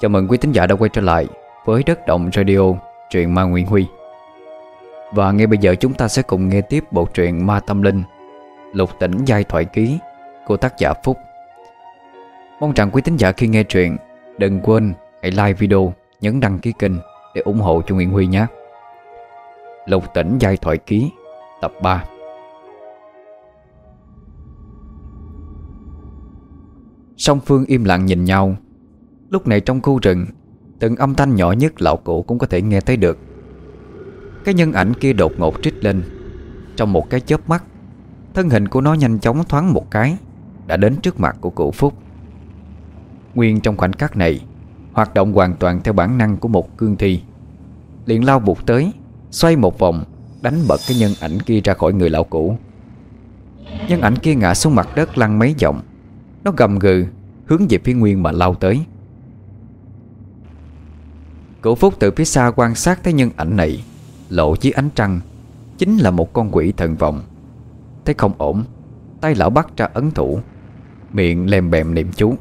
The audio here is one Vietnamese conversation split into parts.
Chào mừng quý tín giả đã quay trở lại với Đất Động Radio, truyện Ma Nguyễn Huy. Và ngay bây giờ chúng ta sẽ cùng nghe tiếp bộ truyện Ma Tâm Linh Lục tỉnh giai thoại ký của tác giả Phúc. Mong rằng quý tín giả khi nghe truyện Đừng quên hãy like video, nhấn đăng ký kênh để ủng hộ cho Nguyễn Huy nhé. Lục tỉnh giai thoại ký tập 3 Song Phương im lặng nhìn nhau Lúc này trong khu rừng, Từng âm thanh nhỏ nhất lão cụ cũng có thể nghe thấy được. Cái nhân ảnh kia đột ngột trích lên. Trong một cái chớp mắt, Thân hình của nó nhanh chóng thoáng một cái, Đã đến trước mặt của cụ Phúc. Nguyên trong khoảnh khắc này, Hoạt động hoàn toàn theo bản năng của một cương thi. Liền lao buộc tới, Xoay một vòng, Đánh bật cái nhân ảnh kia ra khỏi người lão cũ. Nhân ảnh kia ngã xuống mặt đất lăn mấy vòng. Nó gầm gừ, Hướng về phía Nguyên mà lao tới. Cụ Phúc từ phía xa quan sát thấy nhân ảnh này, Lộ dưới ánh trăng, Chính là một con quỷ thần vọng. Thấy không ổn, Tay lão bắt ra ấn thủ, Miệng lem bèm niệm chú.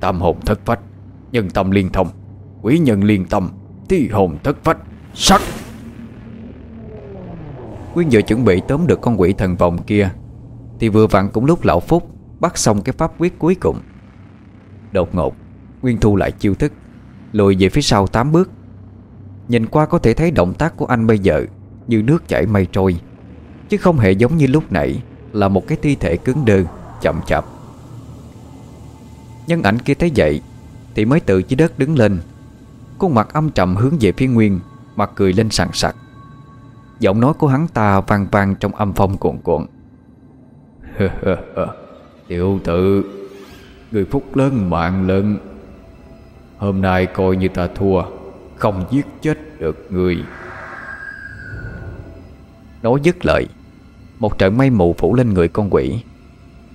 Tam hồn thất phách, Nhân tâm liên thông, Quỷ nhân liên tâm, Thi hồn thất phách, Sắc. Quyên vừa chuẩn bị tóm được con quỷ thần vòng kia, Thì vừa vặn cũng lúc lão Phúc Bắt xong cái pháp quyết cuối cùng. Đột ngột, Nguyên thu lại chiêu thức. Lùi về phía sau 8 bước. Nhìn qua có thể thấy động tác của anh bây giờ Như nước chảy mây trôi, Chứ không hề giống như lúc nãy Là một cái thi thể cứng đơ, Chậm chạp. Nhân ảnh kia thấy vậy Thì mới tự dưới đất đứng lên, Khuôn mặt âm trầm hướng về phía Nguyên, Mặt cười lên sẵn sặc. Giọng nói của hắn ta vang vang trong âm phong cuộn cuộn. Tiểu tử, Người phúc lớn mạng lớn Hôm nay coi như ta thua Không giết chết được người. Nói dứt lời Một trận mây mù phủ lên người con quỷ.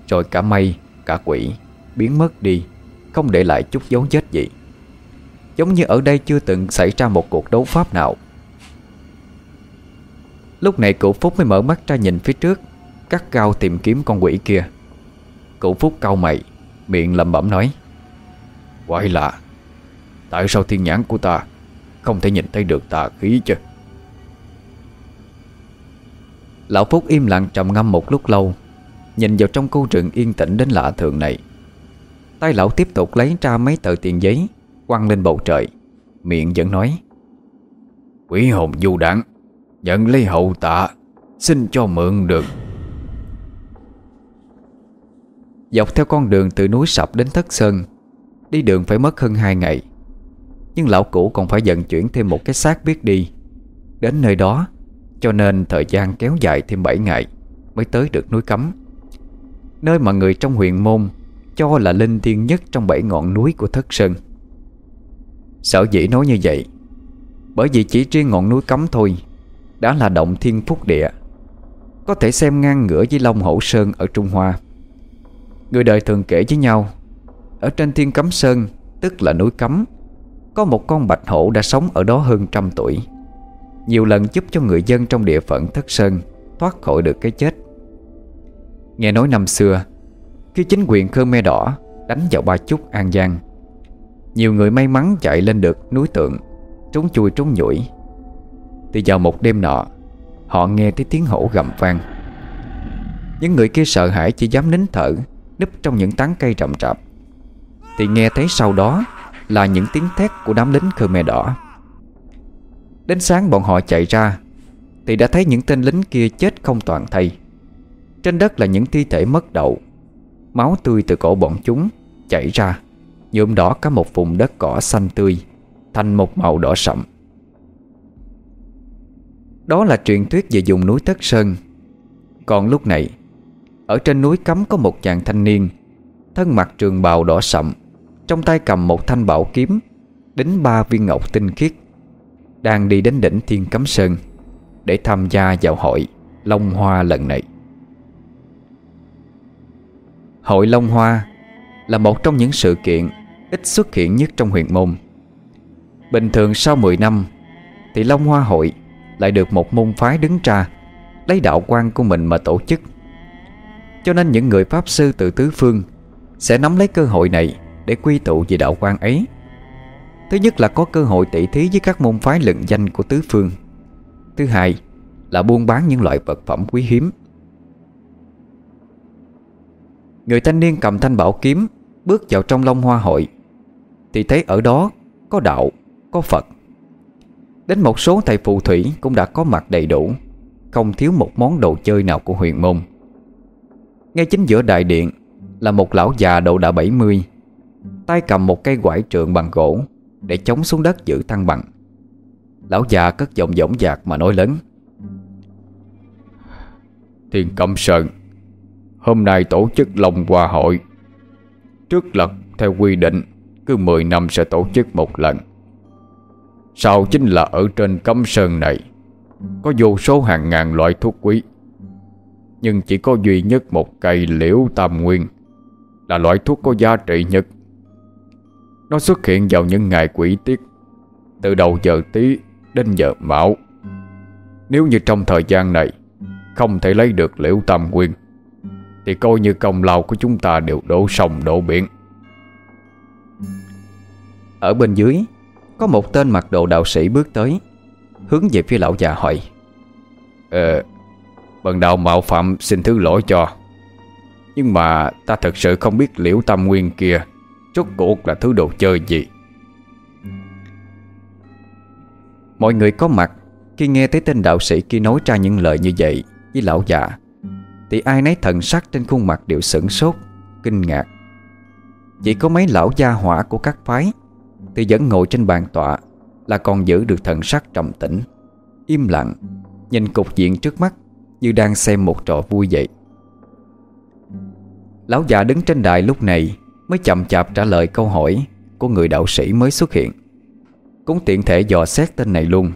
Rồi cả mây, cả quỷ Biến mất đi Không để lại chút dấu vết gì. Giống như ở đây chưa từng xảy ra một cuộc đấu pháp nào. Lúc này cụ Phúc mới mở mắt ra nhìn phía trước Cắt cao tìm kiếm con quỷ kia. Cụ Phúc cau mày Miệng lẩm bẩm nói Quái lạ Tại sao thiên nhãn của ta Không thể nhìn thấy được tà khí chứ? Lão Phúc im lặng trầm ngâm một lúc lâu, Nhìn vào trong câu rừng yên tĩnh đến lạ thường này. Tay lão tiếp tục lấy ra mấy tờ tiền giấy, Quăng lên bầu trời, Miệng vẫn nói, Quỷ hồn du đảng, Nhận lấy hậu tạ, Xin cho mượn được. Dọc theo con đường từ núi sập đến Thất Sơn, Đi đường phải mất hơn 2 ngày. Nhưng lão cũ còn phải vận chuyển thêm một cái xác biết đi. Đến nơi đó, Cho nên thời gian kéo dài thêm 7 ngày Mới tới được núi Cấm. Nơi mà người trong huyện môn Cho là linh thiêng nhất trong bảy ngọn núi của Thất Sơn. Sở dĩ nói như vậy, Bởi vì chỉ riêng ngọn núi Cấm thôi Đã là động thiên phúc địa, Có thể xem ngang ngửa với Long Hổ Sơn ở Trung Hoa. Người đời thường kể với nhau, Ở trên thiên cấm sơn, Tức là núi cấm có một con bạch hổ đã sống ở đó hơn trăm tuổi. Nhiều lần giúp cho người dân trong địa phận Thất Sơn Thoát khỏi được cái chết. Nghe nói năm xưa, Khi chính quyền Khmer Đỏ Đánh vào Ba Chúc An Giang, Nhiều người may mắn chạy lên được núi tượng, Trốn chui trốn nhủi. Thì vào một đêm nọ, Họ nghe thấy tiếng hổ gầm vang. Những người kia sợ hãi chỉ dám nín thở, Núp trong những tán cây rậm rạp. Thì nghe thấy sau đó là những tiếng thét của đám lính Khmer đỏ. Đến sáng bọn họ chạy ra, Thì đã thấy những tên lính kia chết không toàn thây. Trên đất là những thi thể mất đậu Máu tươi từ cổ bọn chúng Chảy ra, nhuộm đỏ cả một vùng đất cỏ xanh tươi, Thành một màu đỏ sậm. Đó là truyền thuyết về vùng núi Tất Sơn. Còn lúc này, ở trên núi cấm có một chàng thanh niên, Thân mặc trường bào đỏ sậm trong tay cầm một thanh bảo kiếm Đính ba viên ngọc tinh khiết, Đang đi đến đỉnh Thiên Cấm Sơn Để tham gia vào hội Long Hoa lần này. Hội Long Hoa Là một trong những sự kiện Ít xuất hiện nhất trong huyện môn. Bình thường sau 10 năm Thì Long Hoa Hội Lại được một môn phái đứng ra Lấy đạo quan của mình mà tổ chức. Cho nên những người Pháp sư từ tứ phương Sẽ nắm lấy cơ hội này để quy tụ về đạo quan ấy. Thứ nhất là có cơ hội tỷ thí với các môn phái lừng danh của tứ phương. Thứ hai là buôn bán những loại vật phẩm quý hiếm. Người thanh niên cầm thanh bảo kiếm Bước vào trong Long Hoa hội. Thì thấy ở đó có đạo, có Phật. Đến một số thầy phù thủy cũng đã có mặt đầy đủ Không thiếu một món đồ chơi nào của huyền môn. Ngay chính giữa đại điện Là một lão già độ đã 70 Tay cầm một cây quải trượng bằng gỗ Để chống xuống đất giữ thăng bằng. Lão già cất giọng dõng dạc mà nói lớn. Thiên Cẩm Sơn, Hôm nay tổ chức Long Hoa Hội. Trước lần theo quy định, Cứ 10 năm sẽ tổ chức một lần. Sau chính là ở trên Cẩm Sơn này, Có vô số hàng ngàn loại thuốc quý, Nhưng chỉ có duy nhất một cây liễu tam nguyên Là loại thuốc có giá trị nhất. Nó xuất hiện vào những ngày quỷ tiết Từ đầu giờ tí đến giờ mão. Nếu như trong thời gian này Không thể lấy được liễu tam nguyên Thì coi như công lao của chúng ta đều đổ sông đổ biển. Ở bên dưới Có một tên mặc đồ đạo sĩ bước tới Hướng về phía lão già hỏi. Ờ Bần đạo mạo phạm xin thứ lỗi cho. Nhưng mà ta thật sự không biết liễu tam nguyên kia Rốt cuộc là thứ đồ chơi gì? Mọi người có mặt. Khi nghe thấy tên đạo sĩ kia nói ra những lời như vậy, Với lão già, Thì ai nấy thần sắc trên khuôn mặt đều sửng sốt, Kinh ngạc. Chỉ có mấy lão gia hỏa của các phái Thì vẫn ngồi trên bàn tọa, Là còn giữ được thần sắc trầm tĩnh, Im lặng, Nhìn cục diện trước mắt Như đang xem một trò vui vậy. Lão già đứng trên đài lúc này Mới chậm chạp trả lời câu hỏi Của người đạo sĩ mới xuất hiện. Cũng tiện thể dò xét tên này luôn.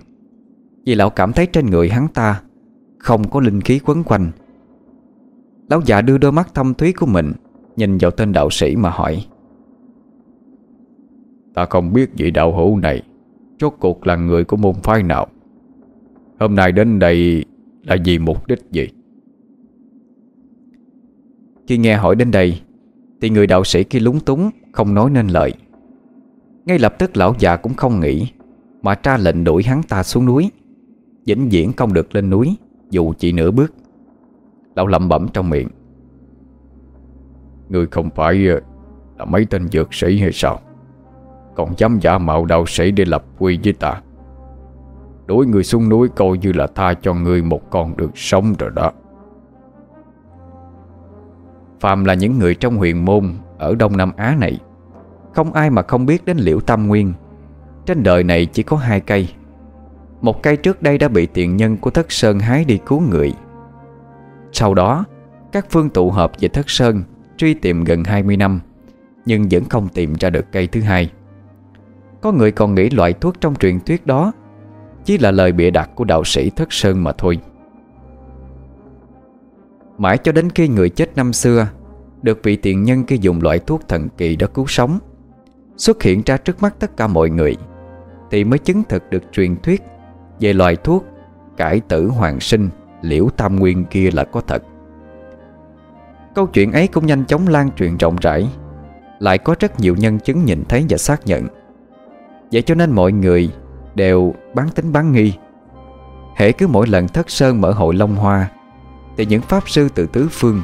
Vì lão cảm thấy trên người hắn ta Không có linh khí quấn quanh. Lão già đưa đôi mắt thâm thúy của mình Nhìn vào tên đạo sĩ mà hỏi. Ta không biết vị đạo hữu này Rốt cuộc là người của môn phái nào. Hôm nay đến đây Là vì mục đích gì? Khi nghe hỏi đến đây thì người đạo sĩ kia lúng túng, Không nói nên lời. Ngay lập tức lão già cũng không nghĩ, Mà tra lệnh đuổi hắn ta xuống núi. Vĩnh viễn không được lên núi, Dù chỉ nửa bước. Lão lẩm bẩm trong miệng. Người không phải ờ, là mấy tên dược sĩ hay sao? Còn dám giả mạo đạo sĩ để lập quy với ta. Đuổi người xuống núi coi như là tha cho người một con đường sống rồi đó. Phàm là những người trong huyền môn Ở Đông Nam Á này, không ai mà không biết đến liễu tam nguyên. Trên đời này chỉ có hai cây. Một cây trước đây đã bị tiện nhân của Thất Sơn hái đi cứu người. Sau đó, Các phương tụ hợp về Thất Sơn Truy tìm gần 20 năm, Nhưng vẫn không tìm ra được cây thứ hai. Có người còn nghĩ loại thuốc trong truyền thuyết đó Chỉ là lời bịa đặt của đạo sĩ Thất Sơn mà thôi. Mãi cho đến khi người chết năm xưa, Được vị tiện nhân kia dùng loại thuốc thần kỳ đó cứu sống, Xuất hiện ra trước mắt tất cả mọi người, Thì mới chứng thực được truyền thuyết Về loại thuốc Cải tử hoàng sinh Liễu tam nguyên kia là có thật. Câu chuyện ấy cũng nhanh chóng lan truyền rộng rãi, Lại có rất nhiều nhân chứng nhìn thấy và xác nhận. Vậy cho nên mọi người Đều bán tính bán nghi. Hễ cứ mỗi lần thất sơn mở hội Long Hoa thì những pháp sư từ tứ phương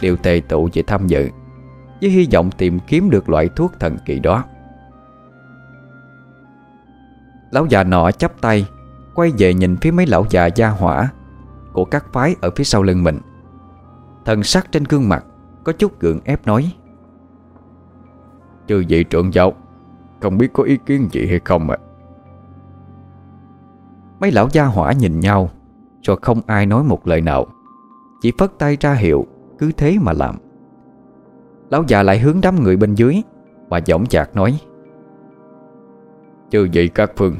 Đều tề tụ về tham dự, Với hy vọng tìm kiếm được loại thuốc thần kỳ đó. Lão già nọ chắp tay, Quay về nhìn phía mấy lão già gia hỏa Của các phái ở phía sau lưng mình. Thần sắc trên gương mặt Có chút gượng ép nói, Chư vị trưởng giáo, Không biết có ý kiến gì hay không ạ? Mấy lão gia hỏa nhìn nhau, Rồi không ai nói một lời nào. Chỉ phất tay ra hiệu, Cứ thế mà làm. Lão già lại hướng đám người bên dưới Và giọng chạc nói, Chư vị các phương,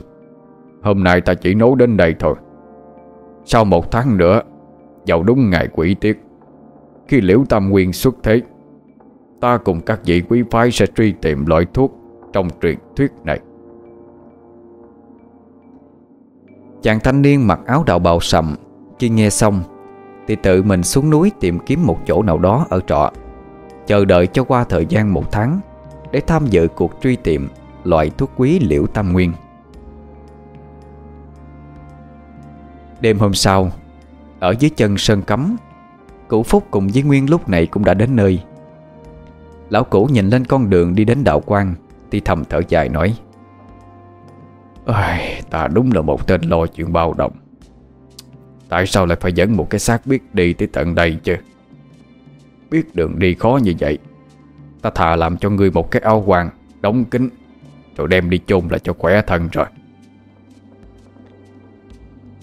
Hôm nay ta chỉ nấu đến đây thôi. Sau một tháng nữa, Vào đúng ngày quỷ tiết, Khi liễu tam nguyên xuất thế, Ta cùng các vị quý phái sẽ truy tìm loại thuốc Trong truyền thuyết này. Chàng thanh niên mặc áo đạo bào sầm, Khi nghe xong thì tự mình xuống núi tìm kiếm một chỗ nào đó ở trọ. Chờ đợi cho qua thời gian một tháng Để tham dự cuộc truy tìm Loại thuốc quý liễu tam nguyên. Đêm hôm sau Ở dưới chân sơn cấm Cụ Phúc cùng với Nguyên lúc này cũng đã đến nơi. Lão cũ nhìn lên con đường đi đến đạo quan Thì thầm thở dài nói Ôi, Ta đúng là một tên lo chuyện bao động. Tại sao lại phải dẫn một cái xác biết đi tới tận đây chứ? Biết đường đi khó như vậy. Ta thà làm cho ngươi một cái áo quan Đóng kín, Rồi đem đi chôn là cho khỏe thân rồi.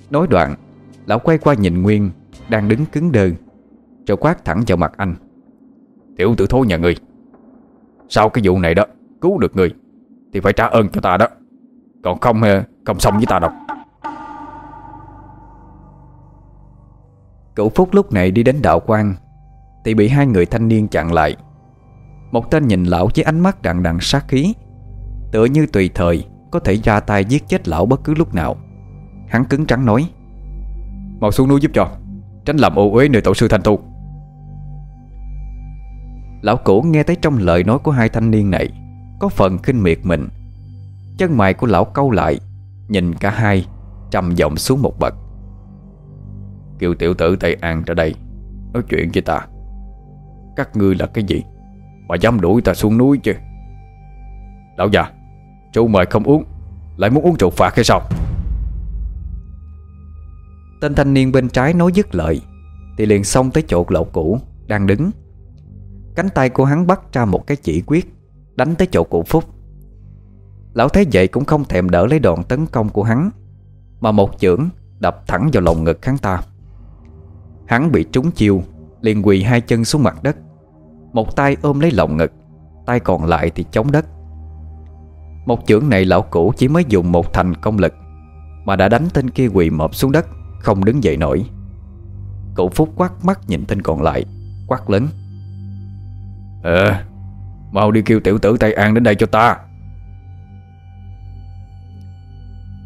Nói đoạn, Lão quay qua nhìn Nguyên, Đang đứng cứng đơ Rồi quát thẳng vào mặt anh. Tiểu tử thối nhà người Sau cái vụ này đó, Cứu được người, Thì phải trả ơn cho ta đó. Còn không ờ, không xong với ta đâu. Cửu Phúc lúc này đi đến đạo quan, Thì bị hai người thanh niên chặn lại. Một tên nhìn lão với ánh mắt đằng đằng sát khí, Tựa như tùy thời Có thể ra tay giết chết lão bất cứ lúc nào. Hắn cứng trắng nói, Mau xuống núi giúp cho, Tránh làm ô uế nơi tổ sư thanh tu. Lão cổ nghe thấy trong lời nói của hai thanh niên này, Có phần kinh miệt mình. Chân mày của lão câu lại, Nhìn cả hai Trầm giọng xuống một bậc. Kêu tiểu tử Tây An ra đây, Nói chuyện với ta. Các ngươi là cái gì? Mà dám đuổi ta xuống núi chứ? Lão già, Chú mời không uống, Lại muốn uống rượu phạt hay sao? Tên thanh niên bên trái nói dứt lời, Thì liền xông tới chỗ lão cũ Đang đứng. Cánh tay của hắn bắt ra một cái chỉ quyết, Đánh tới chỗ cụ Phúc. Lão thấy vậy cũng không thèm đỡ lấy đòn tấn công của hắn, Mà một chưởng đập thẳng vào lồng ngực hắn ta. Hắn bị trúng chiêu, liền quỳ hai chân xuống mặt đất. Một tay ôm lấy lồng ngực, Tay còn lại thì chống đất. Một chưởng này lão cũ chỉ mới dùng một thành công lực, Mà đã đánh tên kia quỳ mọp xuống đất, Không đứng dậy nổi. Cụ Phúc quát mắt nhìn tên còn lại, Quát lớn. Ờ Mau đi kêu tiểu tử Tây An đến đây cho ta.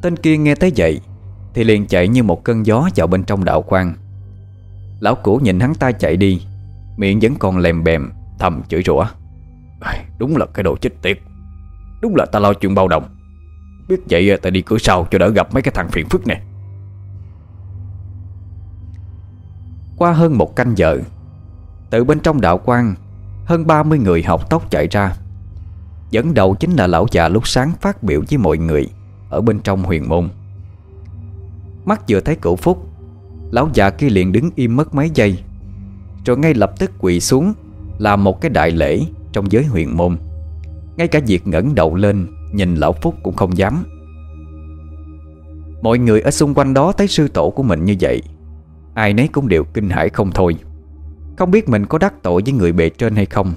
Tên kia nghe tới vậy, Thì liền chạy như một cơn gió vào bên trong đạo quan. Lão cũ nhìn hắn ta chạy đi, Miệng vẫn còn lèm bèm, Thầm chửi rủa. Đúng là cái đồ chết tiệt. Đúng là ta lo chuyện bao đồng. Biết vậy, ta đi cửa sau cho đỡ gặp mấy cái thằng phiền phức này. Qua hơn một canh giờ, Từ bên trong đạo quan, Hơn 30 người học tóc chạy ra. Dẫn đầu chính là lão già lúc sáng phát biểu với mọi người Ở bên trong huyền môn. Mắt vừa thấy cửu phúc Lão già kia liền đứng im mất mấy giây. Rồi ngay lập tức quỳ xuống Làm một cái đại lễ trong giới huyền môn. Ngay cả việc ngẩng đầu lên, Nhìn lão Phúc cũng không dám. Mọi người ở xung quanh đó thấy sư tổ của mình như vậy, Ai nấy cũng đều kinh hãi không thôi. Không biết mình có đắc tội với người bề trên hay không,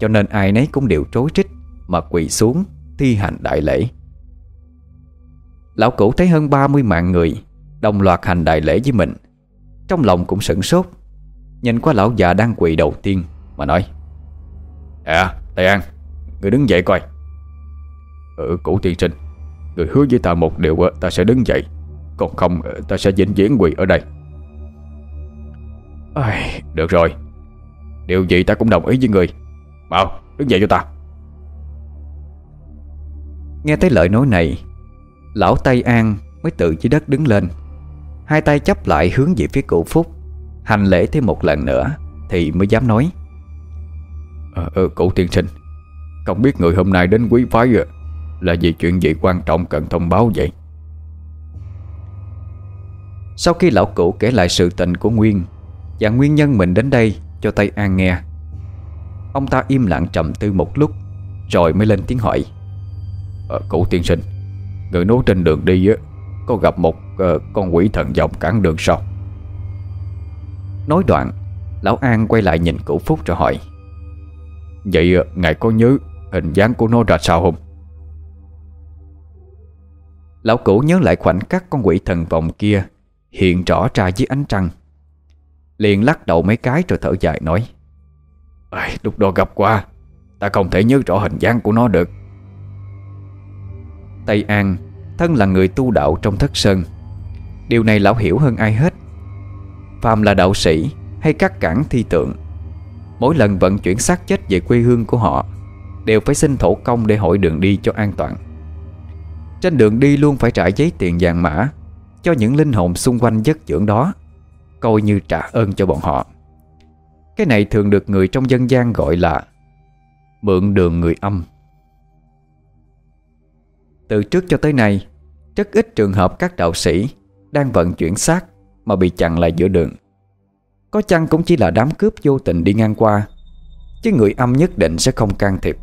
Cho nên ai nấy cũng đều trối trích Mà quỳ xuống thi hành đại lễ. Lão cũ thấy hơn 30 mạng người Đồng loạt hành đại lễ với mình. Trong lòng cũng sửng sốt. Nhìn qua lão già đang quỳ đầu tiên Mà nói À Tây An Người đứng dậy coi. Ừ cụ tiên sinh Người hứa với ta một điều ta sẽ đứng dậy Còn không ta sẽ vĩnh viễn quỳ ở đây. Ai, Được rồi. Điều gì ta cũng đồng ý với người. Mau đứng dậy cho ta. Nghe thấy lời nói này Lão Tây An mới tự dưới đất đứng lên Hai tay chấp lại hướng về phía cụ Phúc. Hành lễ thêm một lần nữa Thì mới dám nói. À, ờ, Cụ tiên sinh Không biết người hôm nay đến quý phái Là vì chuyện gì quan trọng cần thông báo vậy? Sau khi lão cụ kể lại sự tình của Nguyên Và nguyên nhân mình đến đây cho Tây An nghe Ông ta im lặng trầm tư một lúc Rồi mới lên tiếng hỏi. À, Cụ tiên sinh Người nói trên đường đi á có gặp một uh, con quỷ thần dòng cản đường sau Nói đoạn Lão An quay lại nhìn cửu Phúc rồi hỏi Vậy ờ, ngài có nhớ Hình dáng của nó ra sao không? Lão cũ nhớ lại khoảnh khắc con quỷ thần vòng kia Hiện rõ ra dưới ánh trăng Liền lắc đầu mấy cái rồi thở dài nói à, Lúc đó gặp qua Ta không thể nhớ rõ hình dáng của nó được. Tây An Thân là người tu đạo trong thất sơn Điều này lão hiểu hơn ai hết. Phàm là đạo sĩ hay các cản thi tượng, Mỗi lần vận chuyển xác chết về quê hương của họ, Đều phải xin thổ công để hỏi đường đi cho an toàn. Trên đường đi luôn phải trả giấy tiền vàng mã Cho những linh hồn xung quanh giấc dưỡng đó, Coi như trả ơn cho bọn họ. Cái này thường được người trong dân gian gọi là Mượn đường người âm. Từ trước cho tới nay, Rất ít trường hợp các đạo sĩ đang vận chuyển xác Mà bị chặn lại giữa đường. Có chăng cũng chỉ là đám cướp vô tình đi ngang qua, Chứ người âm nhất định sẽ không can thiệp.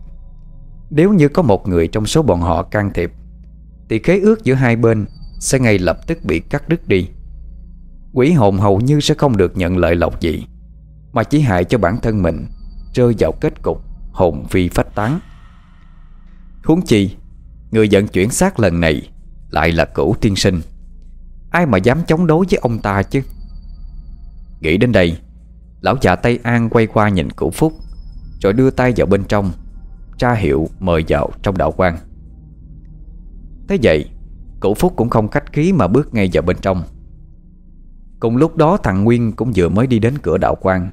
Nếu như có một người trong số bọn họ can thiệp, Thì khế ước giữa hai bên Sẽ ngay lập tức bị cắt đứt đi. Quỷ hồn hầu như sẽ không được nhận lợi lộc gì, Mà chỉ hại cho bản thân mình, Rơi vào kết cục Hồn phi phách tán. Huống chi, Người vận chuyển xác lần này Lại là cửu tiên sinh. Ai mà dám chống đối với ông ta chứ? Nghĩ đến đây, Lão già Tây An quay qua nhìn cửu phúc, Rồi đưa tay vào bên trong Tra hiệu mời vào trong đạo quan. Thế vậy Cửu phúc cũng không khách khí mà bước ngay vào bên trong. Cùng lúc đó, thằng Nguyên cũng vừa mới đi đến cửa đạo quan,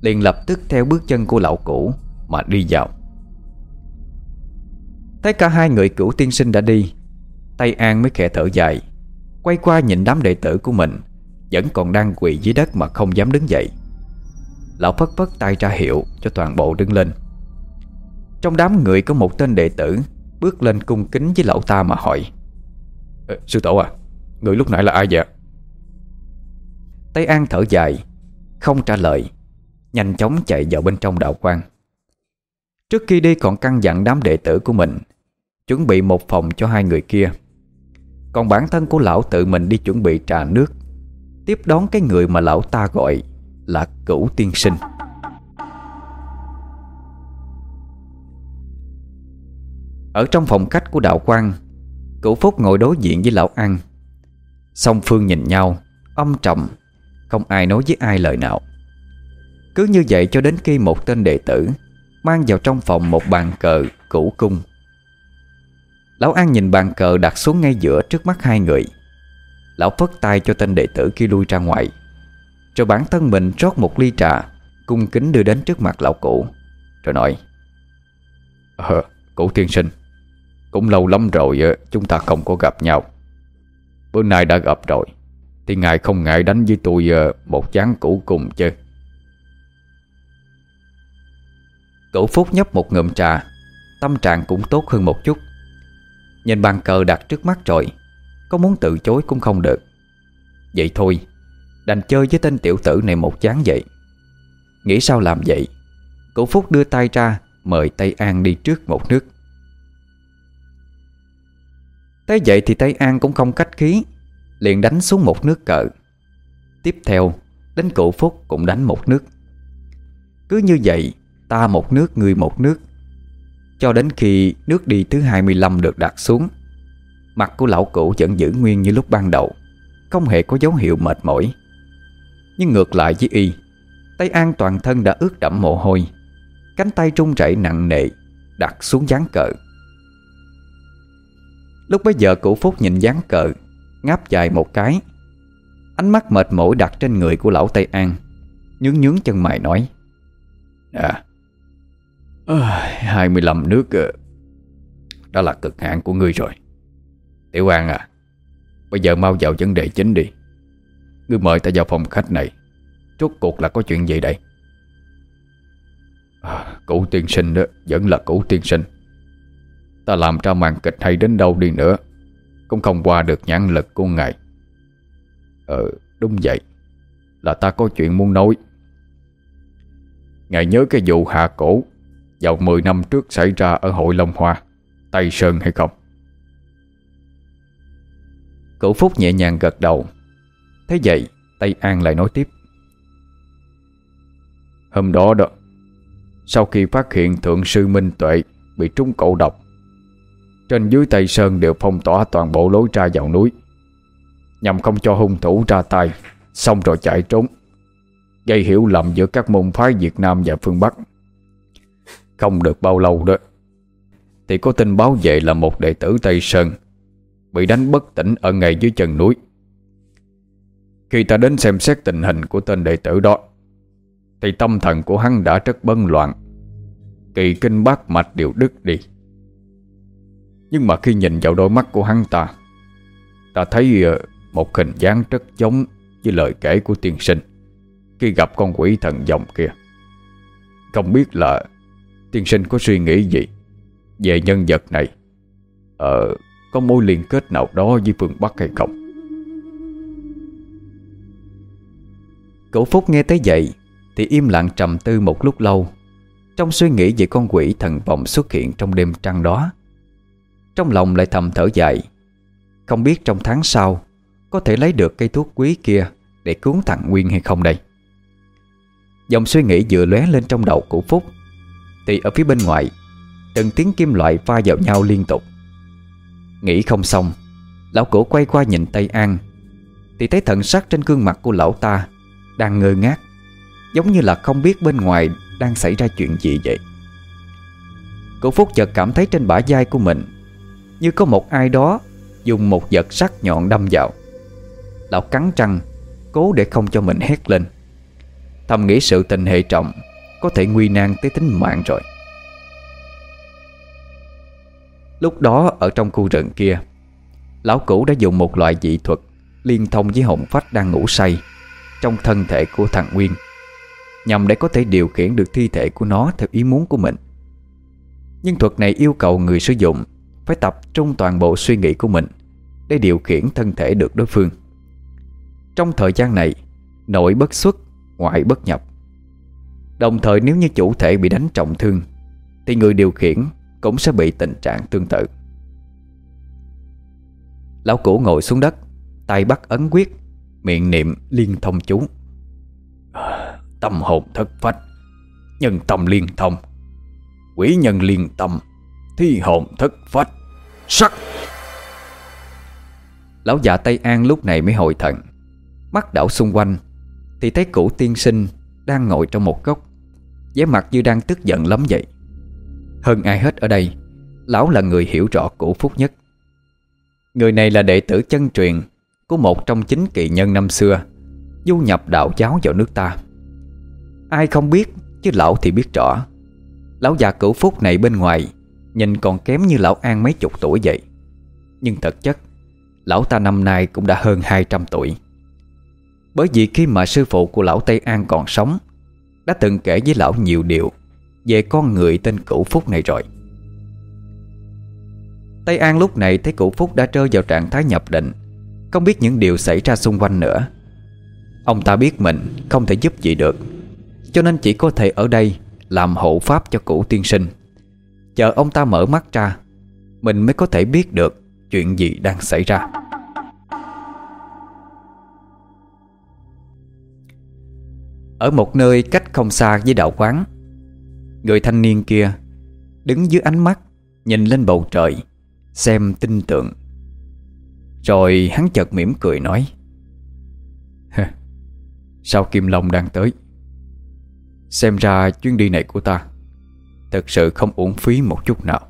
Liền lập tức theo bước chân của lão cũ Mà đi vào. Thấy cả hai người cửu tiên sinh đã đi, Tây An mới khẽ thở dài. Quay qua nhìn đám đệ tử của mình, Vẫn còn đang quỳ dưới đất mà không dám đứng dậy. Lão phất phất tay ra hiệu Cho toàn bộ đứng lên. Trong đám người có một tên đệ tử Bước lên cung kính với lão ta mà hỏi Sư tổ à Người lúc nãy là ai vậy? Tây An thở dài, Không trả lời, Nhanh chóng chạy vào bên trong đạo quan. Trước khi đi còn căn dặn đám đệ tử của mình, Chuẩn bị một phòng cho hai người kia. Còn bản thân của lão tự mình đi chuẩn bị trà nước. Tiếp đón cái người mà lão ta gọi là cửu tiên sinh. Ở trong phòng khách của đạo quan, Cửu Phúc ngồi đối diện với lão ăn Song phương nhìn nhau, Âm trầm, Không ai nói với ai lời nào. Cứ như vậy cho đến khi một tên đệ tử Mang vào trong phòng một bàn cờ cửu cung. Lão An nhìn bàn cờ đặt xuống ngay giữa trước mắt hai người. Lão phất tay cho tên đệ tử kia lui ra ngoài Rồi bản thân mình rót một ly trà Cung kính đưa đến trước mặt lão cũ Rồi nói Ờ, cụ tiên sinh Cũng lâu lắm rồi ờ, chúng ta không có gặp nhau. Bữa nay đã gặp rồi Thì ngài không ngại đánh với tôi ờ, một chán cũ cùng chứ. Cửu Phúc nhấp một ngụm trà Tâm trạng cũng tốt hơn một chút. Nhìn bàn cờ đặt trước mắt rồi, Có muốn từ chối cũng không được. Vậy thôi, Đành chơi với tên tiểu tử này một chán vậy. Nghĩ sao làm vậy? Cổ Phúc đưa tay ra, Mời Tây An đi trước một nước. Thế vậy thì Tây An cũng không cách khí, Liền đánh xuống một nước cờ. Tiếp theo, Đến Cổ Phúc cũng đánh một nước. Cứ như vậy, Ta một nước người một nước. Cho đến khi nước đi thứ 25 được đặt xuống, Mặt của lão cũ vẫn giữ nguyên như lúc ban đầu, Không hề có dấu hiệu mệt mỏi. Nhưng ngược lại với y Tay An toàn thân đã ướt đẫm mồ hôi, Cánh tay trung chảy nặng nề, Đặt xuống dáng cờ Lúc bấy giờ cụ Phúc nhìn dáng cờ Ngáp dài một cái. Ánh mắt mệt mỏi đặt trên người của lão Tây An, Nhướng nhướng chân mày nói à, À 25 nước ờ, Đó là cực hạn của ngươi rồi. Tiểu An à Bây giờ mau vào vấn đề chính đi. Ngươi mời ta vào phòng khách này Rốt cuộc là có chuyện gì đây? À, Cụ tiên sinh đó Vẫn là cụ tiên sinh. Ta làm ra màn kịch hay đến đâu đi nữa Cũng không qua được nhãn lực của ngài. Ờ đúng vậy Là ta có chuyện muốn nói. Ngài nhớ cái vụ hạ cổ vào 10 năm trước xảy ra ở hội Long Hoa, Tây Sơn hay không? Cửu Phúc nhẹ nhàng gật đầu. Thế vậy, Tây An lại nói tiếp. Hôm đó đó, Sau khi phát hiện Thượng sư Minh Tuệ Bị trúng cổ độc, Trên dưới Tây Sơn đều phong tỏa toàn bộ lối ra vào núi. Nhằm không cho hung thủ ra tay, Xong rồi chạy trốn, Gây hiểu lầm giữa các môn phái Việt Nam và phương Bắc không được bao lâu đó. Thì có tin báo về là một đệ tử Tây Sơn Bị đánh bất tỉnh ở ngay dưới chân núi. Khi ta đến xem xét tình hình của tên đệ tử đó, Thì tâm thần của hắn đã rất bấn loạn, Kỳ kinh bát mạch đều đứt đi. Nhưng mà khi nhìn vào đôi mắt của hắn ta Ta thấy ờ, một hình dáng rất giống Với lời kể của tiên sinh Khi gặp con quỷ thần dòng kia. Không biết là Tiên sinh có suy nghĩ gì Về nhân vật này? Ờ Có mối liên kết nào đó với phương Bắc hay không? Cổ Phúc nghe tới vậy Thì im lặng trầm tư một lúc lâu. Trong suy nghĩ về con quỷ thần vọng xuất hiện trong đêm trăng đó, Trong lòng lại thầm thở dài. Không biết trong tháng sau Có thể lấy được cây thuốc quý kia Để cứu thằng Nguyên hay không đây? Dòng suy nghĩ vừa lóe lên trong đầu của Phúc thì ở phía bên ngoài, Từng tiếng kim loại va vào nhau liên tục. Nghĩ không xong, Lão cổ quay qua nhìn Tây An. Thì thấy thần sắc trên gương mặt của lão ta Đang ngơ ngác, Giống như là không biết bên ngoài Đang xảy ra chuyện gì vậy. Cổ Phúc chợt cảm thấy trên bả vai của mình Như có một ai đó Dùng một vật sắc nhọn đâm vào. Lão cắn răng, Cố để không cho mình hét lên. Thầm nghĩ sự tình hệ trọng có thể nguy nan tới tính mạng rồi. Lúc đó ở trong khu rừng kia Lão cũ đã dùng một loại dị thuật Liên thông với hồn phách đang ngủ say Trong thân thể của thằng Nguyên Nhằm để có thể điều khiển được thi thể của nó Theo ý muốn của mình. Nhưng thuật này yêu cầu người sử dụng Phải tập trung toàn bộ suy nghĩ của mình Để điều khiển thân thể được đối phương. Trong thời gian này Nội bất xuất, ngoại bất nhập Đồng thời nếu như chủ thể bị đánh trọng thương, Thì người điều khiển cũng sẽ bị tình trạng tương tự. Lão cũ ngồi xuống đất, Tay bắt ấn quyết, Miệng niệm liên thông chú. Tâm hồn thất phách, Nhân tâm liên thông. Quỷ nhân liên tâm, Thi hồn thất phách. Sắc! Lão già Tây An lúc này mới hồi thần. Mắt đảo xung quanh, Thì thấy cụ tiên sinh Đang ngồi trong một góc vẻ mặt như đang tức giận lắm vậy. Hơn ai hết ở đây, Lão là người hiểu rõ cổ phúc nhất. Người này là đệ tử chân truyền Của một trong chính kỳ nhân năm xưa, Du nhập đạo giáo vào nước ta. Ai không biết, Chứ lão thì biết rõ. Lão già cửu phúc này bên ngoài, Nhìn còn kém như lão An mấy chục tuổi vậy. Nhưng thật chất, Lão ta năm nay cũng đã hơn 200 tuổi. Bởi vì khi mà sư phụ của lão Tây An còn sống đã từng kể với lão nhiều điều về con người tên Cửu Phúc này rồi. Tây An lúc này thấy Cửu Phúc đã rơi vào trạng thái nhập định, Không biết những điều xảy ra xung quanh nữa. Ông ta biết mình không thể giúp gì được, Cho nên chỉ có thể ở đây Làm hộ pháp cho cửu tiên sinh. Chờ ông ta mở mắt ra, Mình mới có thể biết được Chuyện gì đang xảy ra. Ở một nơi cách không xa với đạo quán. Người thanh niên kia Đứng dưới ánh mắt, Nhìn lên bầu trời, Xem tin tưởng. Rồi hắn chợt mỉm cười nói Sao Kim Long đang tới? Xem ra chuyến đi này của ta Thật sự không uổng phí một chút nào.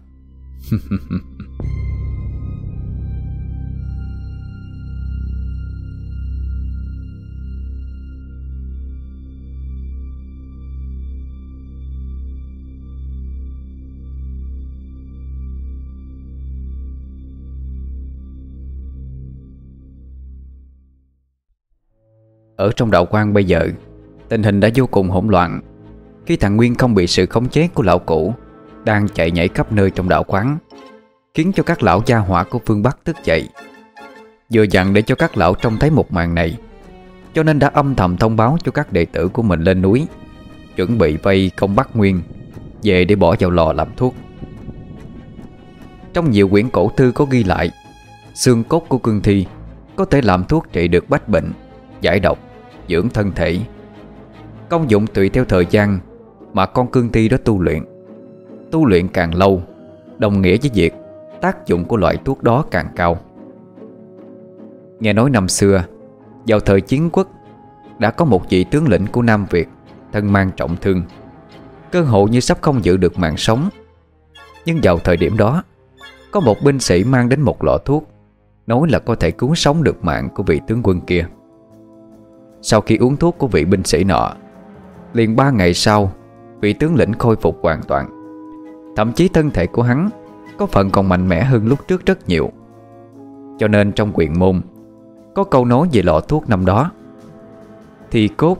Ở trong đạo quan bây giờ, Tình hình đã vô cùng hỗn loạn. Khi thằng Nguyên không bị sự khống chế của lão cũ, Đang chạy nhảy khắp nơi trong đạo quán, Khiến cho các lão gia hỏa của phương Bắc tức dậy. Vừa dặn để cho các lão trông thấy một màn này, Cho nên đã âm thầm thông báo cho các đệ tử của mình lên núi, Chuẩn bị vây công bắt Nguyên, Về để bỏ vào lò làm thuốc. Trong nhiều quyển cổ thư có ghi lại, Xương cốt của cương thi Có thể làm thuốc trị được bách bệnh, Giải độc dưỡng thân thể. Công dụng tùy theo thời gian Mà con cương thi đó tu luyện. Tu luyện càng lâu, Đồng nghĩa với việc Tác dụng của loại thuốc đó càng cao. Nghe nói năm xưa, Vào thời chiến quốc, Đã có một vị tướng lĩnh của Nam Việt Thân mang trọng thương. Cơ hội như sắp không giữ được mạng sống. Nhưng vào thời điểm đó, Có một binh sĩ mang đến một lọ thuốc, Nói là có thể cứu sống được mạng của vị tướng quân kia sau khi uống thuốc của vị binh sĩ nọ, Liền ba ngày sau, Vị tướng lĩnh khôi phục hoàn toàn. Thậm chí thân thể của hắn Có phần còn mạnh mẽ hơn lúc trước rất nhiều. Cho nên trong quyền môn, Có câu nói về lọ thuốc năm đó Thì cốt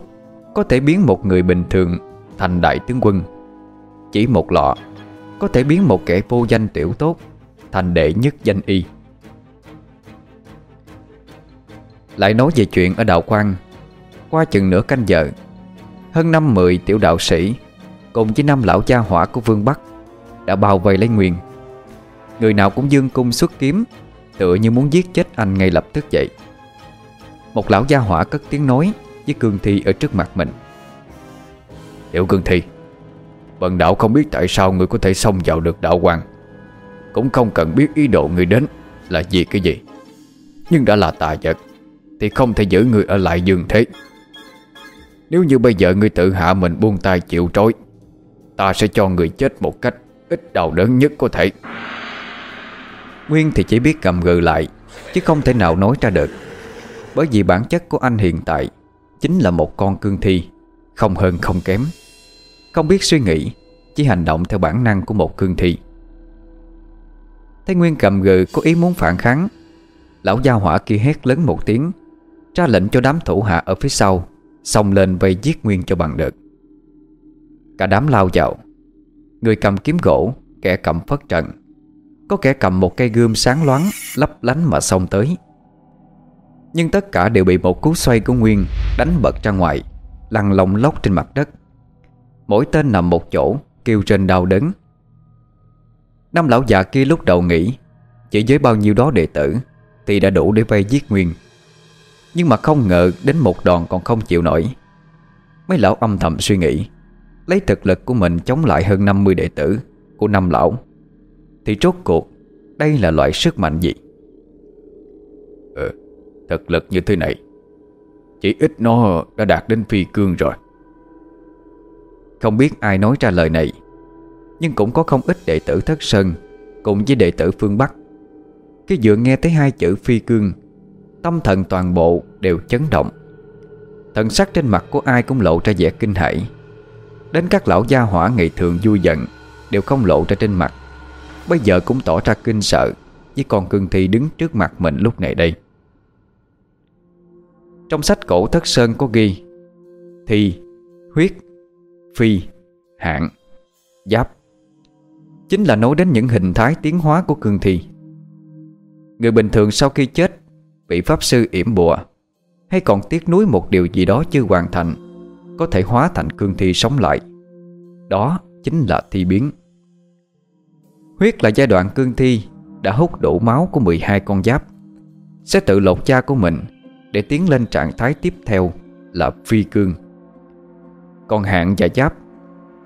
Có thể biến một người bình thường Thành đại tướng quân. Chỉ một lọ Có thể biến một kẻ vô danh tiểu tốt Thành đệ nhất danh y. Lại nói về chuyện ở đạo quan qua chừng nửa canh giờ. Hơn năm mười tiểu đạo sĩ Cùng với năm lão gia hỏa của Vương Bắc Đã bao vây lấy Nguyên. Người nào cũng dương cung xuất kiếm, Tựa như muốn giết chết anh ngay lập tức vậy. Một lão gia hỏa cất tiếng nói Với Cương Thi ở trước mặt mình. Tiểu Cương Thi, Bần đạo không biết tại sao người có thể xông vào được đạo quan Cũng không cần biết ý đồ người đến Là gì cái gì. Nhưng đã là tà vật, Thì không thể giữ người ở lại dương thế. Nếu như bây giờ người tự hạ mình buông tay chịu trói, Ta sẽ cho người chết một cách Ít đau đớn nhất có thể. Nguyên thì chỉ biết cầm gừ lại, Chứ không thể nào nói ra được. Bởi vì bản chất của anh hiện tại Chính là một con cương thi, Không hơn không kém. Không biết suy nghĩ, Chỉ hành động theo bản năng của một cương thi. Thấy Nguyên cầm gừ có ý muốn phản kháng, Lão gia hỏa kia hét lớn một tiếng, Ra lệnh cho đám thủ hạ ở phía sau Xông lên vây giết Nguyên cho bằng được. Cả đám lao vào. Người cầm kiếm gỗ, Kẻ cầm phất trận. Có kẻ cầm một cây gươm sáng loáng, Lấp lánh mà xông tới. Nhưng tất cả đều bị một cú xoay của Nguyên Đánh bật ra ngoài, Lăn lông lóc trên mặt đất. Mỗi tên nằm một chỗ, Kêu trên đau đớn. Năm lão già kia lúc đầu nghĩ, Chỉ với bao nhiêu đó đệ tử, Thì đã đủ để vây giết Nguyên. Nhưng mà không ngờ đến một đòn còn không chịu nổi. Mấy lão âm thầm suy nghĩ Lấy thực lực của mình chống lại hơn 50 đệ tử Của năm lão. Thì rốt cuộc Đây là loại sức mạnh gì? Ừ Thực lực như thế này Chỉ ít nó đã đạt đến phi cương rồi. Không biết ai nói ra lời này Nhưng cũng có không ít đệ tử thất sơn Cùng với đệ tử phương Bắc. Khi vừa nghe thấy hai chữ phi cương Tâm thần toàn bộ đều chấn động. Thần sắc trên mặt của ai cũng lộ ra vẻ kinh hãi. Đến các lão gia hỏa ngày thường vui giận Đều không lộ ra trên mặt. Bây giờ cũng tỏ ra kinh sợ Với con cương thi đứng trước mặt mình lúc này đây. Trong sách cổ thất sơn có ghi Thi, huyết, phi, hạng giáp. Chính là nói đến những hình thái tiến hóa của cương thi. Người bình thường sau khi chết Bị pháp sư yểm bùa? Hay còn tiếc nuối một điều gì đó chưa hoàn thành, Có thể hóa thành cương thi sống lại? Đó chính là thi biến. Huyết là giai đoạn cương thi Đã hút đủ máu của 12 con giáp. Sẽ tự lột cha của mình Để tiến lên trạng thái tiếp theo Là phi cương. Còn hạng và giáp,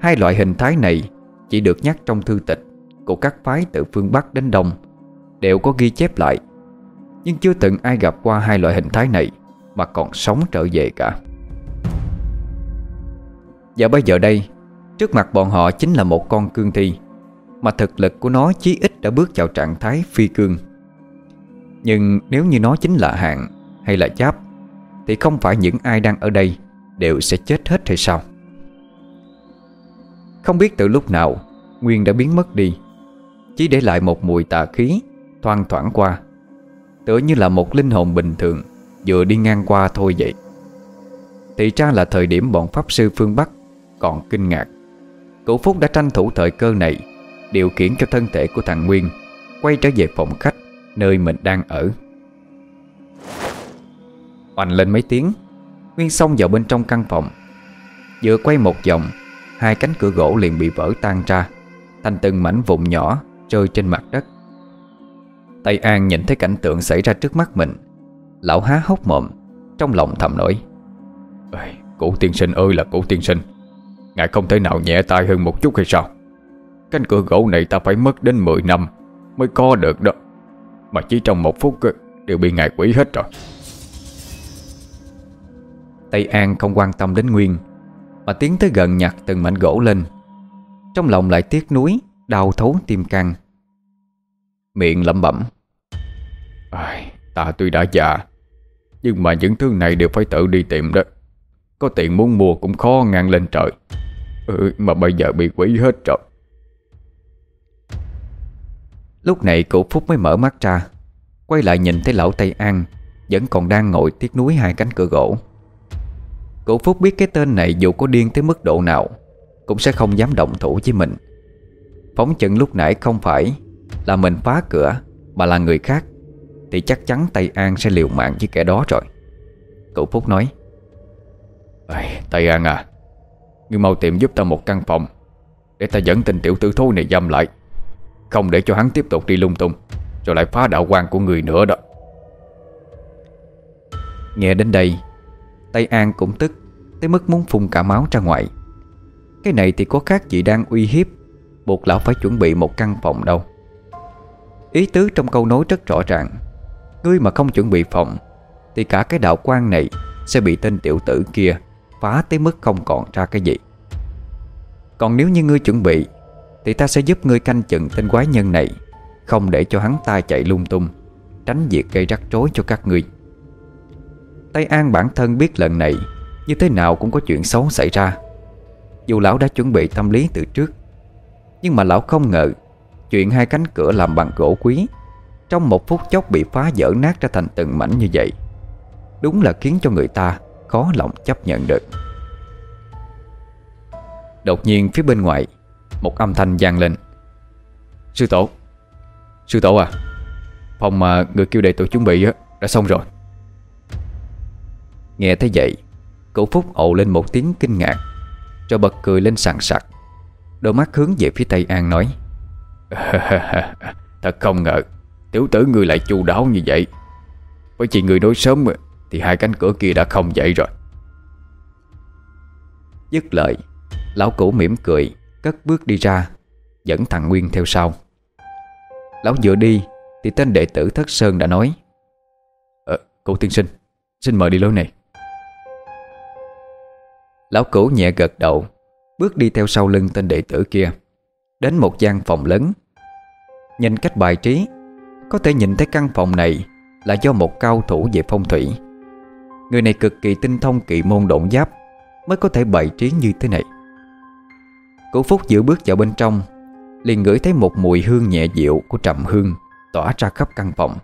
Hai loại hình thái này Chỉ được nhắc trong thư tịch Của các phái từ phương Bắc đến Đông, Đều có ghi chép lại nhưng chưa từng ai gặp qua hai loại hình thái này Mà còn sống trở về cả. Và bây giờ đây, Trước mặt bọn họ chính là một con cương thi, Mà thực lực của nó chí ít đã bước vào trạng thái phi cương. Nhưng nếu như nó chính là hạng hay là cháp Thì không phải những ai đang ở đây Đều sẽ chết hết hay sao? Không biết từ lúc nào, Nguyên đã biến mất đi. Chỉ để lại một mùi tà khí Thoang thoảng qua. Tựa như là một linh hồn bình thường, Vừa đi ngang qua thôi vậy. Thì ra là thời điểm bọn Pháp Sư phương Bắc Còn kinh ngạc. Cụ Phúc đã tranh thủ thời cơ này, Điều khiển cho thân thể của thằng Nguyên, Quay trở về phòng khách, Nơi mình đang ở. Oanh lên mấy tiếng, Nguyên xông vào bên trong căn phòng. Vừa quay một vòng, Hai cánh cửa gỗ liền bị vỡ tan ra, Thành từng mảnh vụn nhỏ Rơi trên mặt đất. Tây An nhìn thấy cảnh tượng xảy ra trước mắt mình. Lão há hốc mồm, Trong lòng thầm nổi. Cụ tiên sinh ơi là cụ tiên sinh, Ngài không thể nào nhẹ tay hơn một chút hay sao? Cánh cửa gỗ này ta phải mất đến 10 năm Mới có được đó. Mà chỉ trong một phút Đều bị ngài quỷ hết rồi. Tây An không quan tâm đến Nguyên, Mà tiến tới gần nhặt từng mảnh gỗ lên. Trong lòng lại tiếc nuối, Đau thấu tim căng. Miệng lẩm bẩm. Ai, Ta tuy đã già Nhưng mà những thứ này đều phải tự đi tìm đó. Có tiền muốn mua cũng khó ngang lên trời. Ừ, Mà bây giờ bị quỷ hết rồi. Lúc này cụ Phúc mới mở mắt ra Quay lại nhìn thấy lão Tây An Vẫn còn đang ngồi tiếc núi hai cánh cửa gỗ. Cụ Phúc biết cái tên này dù có điên tới mức độ nào Cũng sẽ không dám động thủ với mình. Phóng chừng lúc nãy không phải là mình phá cửa Mà là người khác Thì chắc chắn Tây An sẽ liều mạng với kẻ đó rồi. Cụ Phúc nói. Tây An à Ngươi mau tìm giúp ta một căn phòng Để ta dẫn tên tiểu tử thối này giam lại. Không để cho hắn tiếp tục đi lung tung Rồi lại phá đạo quan của người nữa đó. Nghe đến đây Tây An cũng tức Tới mức muốn phun cả máu ra ngoài. Cái này thì có khác gì đang uy hiếp Buộc lão phải chuẩn bị một căn phòng đâu Ý tứ trong câu nói rất rõ ràng. Ngươi mà không chuẩn bị phòng, Thì cả cái đạo quan này Sẽ bị tên tiểu tử kia Phá tới mức không còn ra cái gì. Còn nếu như ngươi chuẩn bị, Thì ta sẽ giúp ngươi canh chừng tên quái nhân này, Không để cho hắn ta chạy lung tung, Tránh việc gây rắc rối cho các ngươi. Tây An bản thân biết lần này Như thế nào cũng có chuyện xấu xảy ra. Dù lão đã chuẩn bị tâm lý từ trước, Nhưng mà lão không ngờ Chuyện hai cánh cửa làm bằng gỗ quý. Trong một phút chốc bị phá vỡ nát ra thành từng mảnh như vậy, Đúng là khiến cho người ta khó lòng chấp nhận được. Đột nhiên phía bên ngoài, Một âm thanh vang lên. Sư tổ Sư tổ à Phòng mà người kêu đệ tử chuẩn bị đã xong rồi. Nghe thấy vậy Cậu Phúc ậu lên một tiếng kinh ngạc, Rồi bật cười lên sẵn sặc, Đôi mắt hướng về phía Tây An nói Thật không ngờ Tiểu tử người lại chu đáo như vậy. Với chị người nói sớm Thì hai cánh cửa kia đã không dậy rồi. Dứt lời Lão cũ mỉm cười Cất bước đi ra Dẫn thằng Nguyên theo sau. Lão vừa đi Thì tên đệ tử Thất Sơn đã nói ờ, Cụ tiên sinh Xin mời đi lối này. Lão cửu nhẹ gật đầu Bước đi theo sau lưng tên đệ tử kia. Đến một gian phòng lớn. Nhìn cách bài trí Có thể nhìn thấy căn phòng này Là do một cao thủ về phong thủy. Người này cực kỳ tinh thông kỵ môn độn giáp Mới có thể bày trí như thế này. Cổ Phúc giữ bước vào bên trong Liền ngửi thấy một mùi hương nhẹ dịu Của trầm hương tỏa ra khắp căn phòng.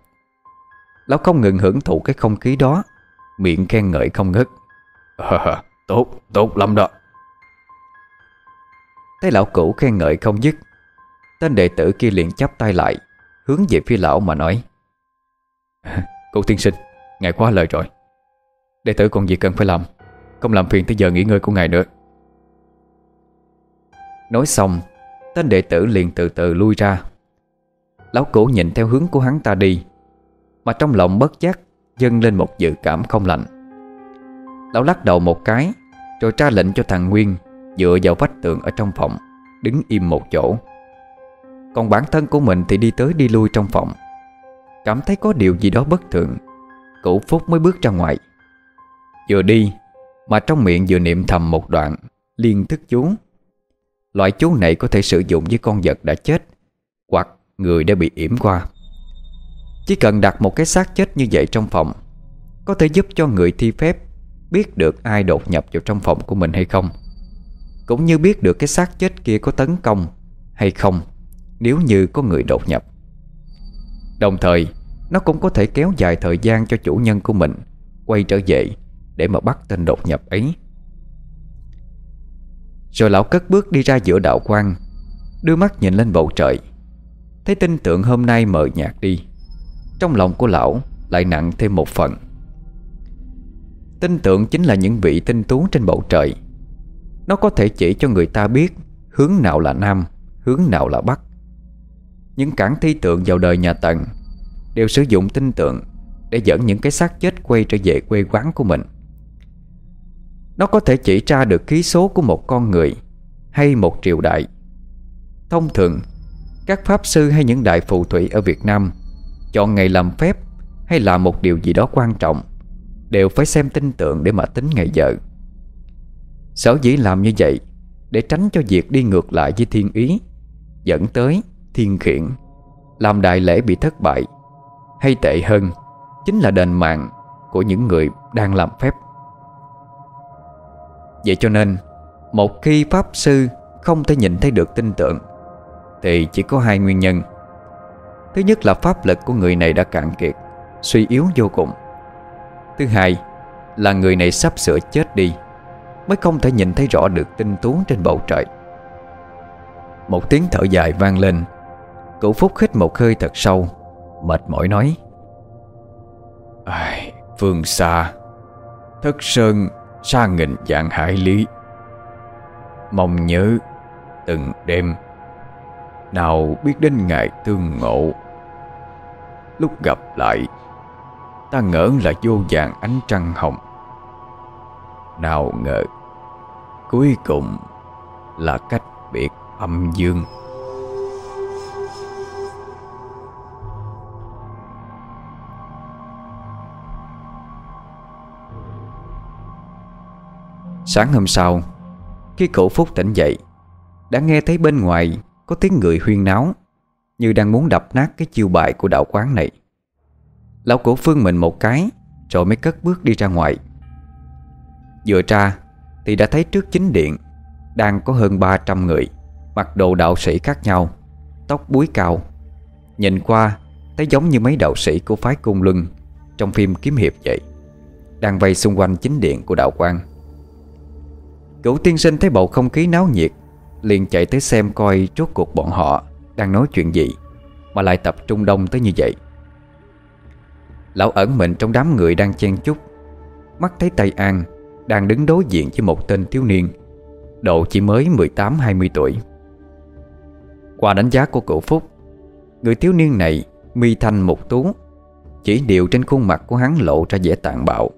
Lão không ngừng hưởng thụ cái không khí đó Miệng khen ngợi không ngớt. À, Tốt, tốt lắm đó. Thấy lão cũ khen ngợi không dứt, Tên đệ tử kia liền chắp tay lại, Hướng về phía lão mà nói, "cô tiên sinh, Ngài quá lời rồi. Đệ tử còn gì cần phải làm, Không làm phiền tới giờ nghỉ ngơi của ngài nữa. Nói xong, Tên đệ tử liền từ từ lui ra. Lão cũ nhìn theo hướng của hắn ta đi, Mà trong lòng bất giác Dâng lên một dự cảm không lạnh Lão lắc đầu một cái, Rồi tra lệnh cho thằng Nguyên Dựa vào vách tường ở trong phòng, Đứng im một chỗ. Còn bản thân của mình thì đi tới đi lui trong phòng. Cảm thấy có điều gì đó bất thường, Cửu Phúc mới bước ra ngoài. Vừa đi, Mà trong miệng vừa niệm thầm một đoạn Liên thức chú. Loại chú này có thể sử dụng với con vật đã chết, Hoặc người đã bị yểm qua. Chỉ cần đặt một cái xác chết như vậy trong phòng, Có thể giúp cho người thi phép Biết được ai đột nhập vào trong phòng của mình hay không. Cũng như biết được cái xác chết kia có tấn công Hay không, Nếu như có người đột nhập. Đồng thời, Nó cũng có thể kéo dài thời gian cho chủ nhân của mình Quay trở về Để mà bắt tên đột nhập ấy. Rồi lão cất bước đi ra giữa đạo quan, Đưa mắt nhìn lên bầu trời. Thấy tin tượng hôm nay mờ nhạt đi, Trong lòng của lão lại nặng thêm một phần. Tinh tượng chính là những vị tinh tú trên bầu trời. Nó có thể chỉ cho người ta biết Hướng nào là Nam, Hướng nào là Bắc. Những cản thi tượng vào đời nhà Tần Đều sử dụng tinh tượng Để dẫn những cái xác chết quay trở về quê quán của mình. Nó có thể chỉ ra được khí số của một con người Hay một triều đại. Thông thường, Các pháp sư hay những đại phù thủy ở Việt Nam Chọn ngày làm phép Hay là một điều gì đó quan trọng Đều phải xem tinh tượng để mà tính ngày giờ. Sở dĩ làm như vậy, Để tránh cho việc đi ngược lại với thiên ý, Dẫn tới thiên khiển. Làm đại lễ bị thất bại, Hay tệ hơn, Chính là đền mạng của những người đang làm phép. Vậy cho nên, Một khi Pháp Sư không thể nhìn thấy được tin tưởng, Thì chỉ có hai nguyên nhân. Thứ nhất là pháp lực của người này đã cạn kiệt, Suy yếu vô cùng. Thứ hai là người này sắp sửa chết đi. Mới không thể nhìn thấy rõ được tinh tú trên bầu trời. Một tiếng thở dài vang lên. Cụ Phúc hít một hơi thật sâu Mệt mỏi nói Ai, Phương xa Thất sơn xa nghìn dạng hải lý. Mong nhớ từng đêm Nào biết đến ngày tương ngộ. Lúc gặp lại Ta ngỡ là vô vàng ánh trăng hồng. Nào ngờ Cuối cùng Là cách biệt âm dương. Sáng hôm sau, Khi cậu Phúc tỉnh dậy, Đã nghe thấy bên ngoài Có tiếng người huyên náo Như đang muốn đập nát cái chiêu bài của đạo quán này. Lão cổ phương mình một cái, Rồi mới cất bước đi ra ngoài. Vừa ra thì đã thấy trước chính điện, Đang có hơn 300 người, Mặc đồ đạo sĩ khác nhau, Tóc búi cao. Nhìn qua, thấy giống như mấy đạo sĩ của phái cung luân Trong phim kiếm hiệp vậy, Đang vây xung quanh chính điện của đạo quan. Cửu tiên sinh thấy bầu không khí náo nhiệt, Liền chạy tới xem coi rốt cuộc bọn họ Đang nói chuyện gì, Mà lại tập trung đông tới như vậy. Lão ẩn mình trong đám người đang chen chúc, Mắt thấy Tây An đang đứng đối diện với một tên thiếu niên, Độ chỉ mới 18-20 tuổi. Qua đánh giá của cậu Phúc, Người thiếu niên này Mi thanh một tú, Chỉ điều trên khuôn mặt của hắn lộ ra vẻ tàn bạo,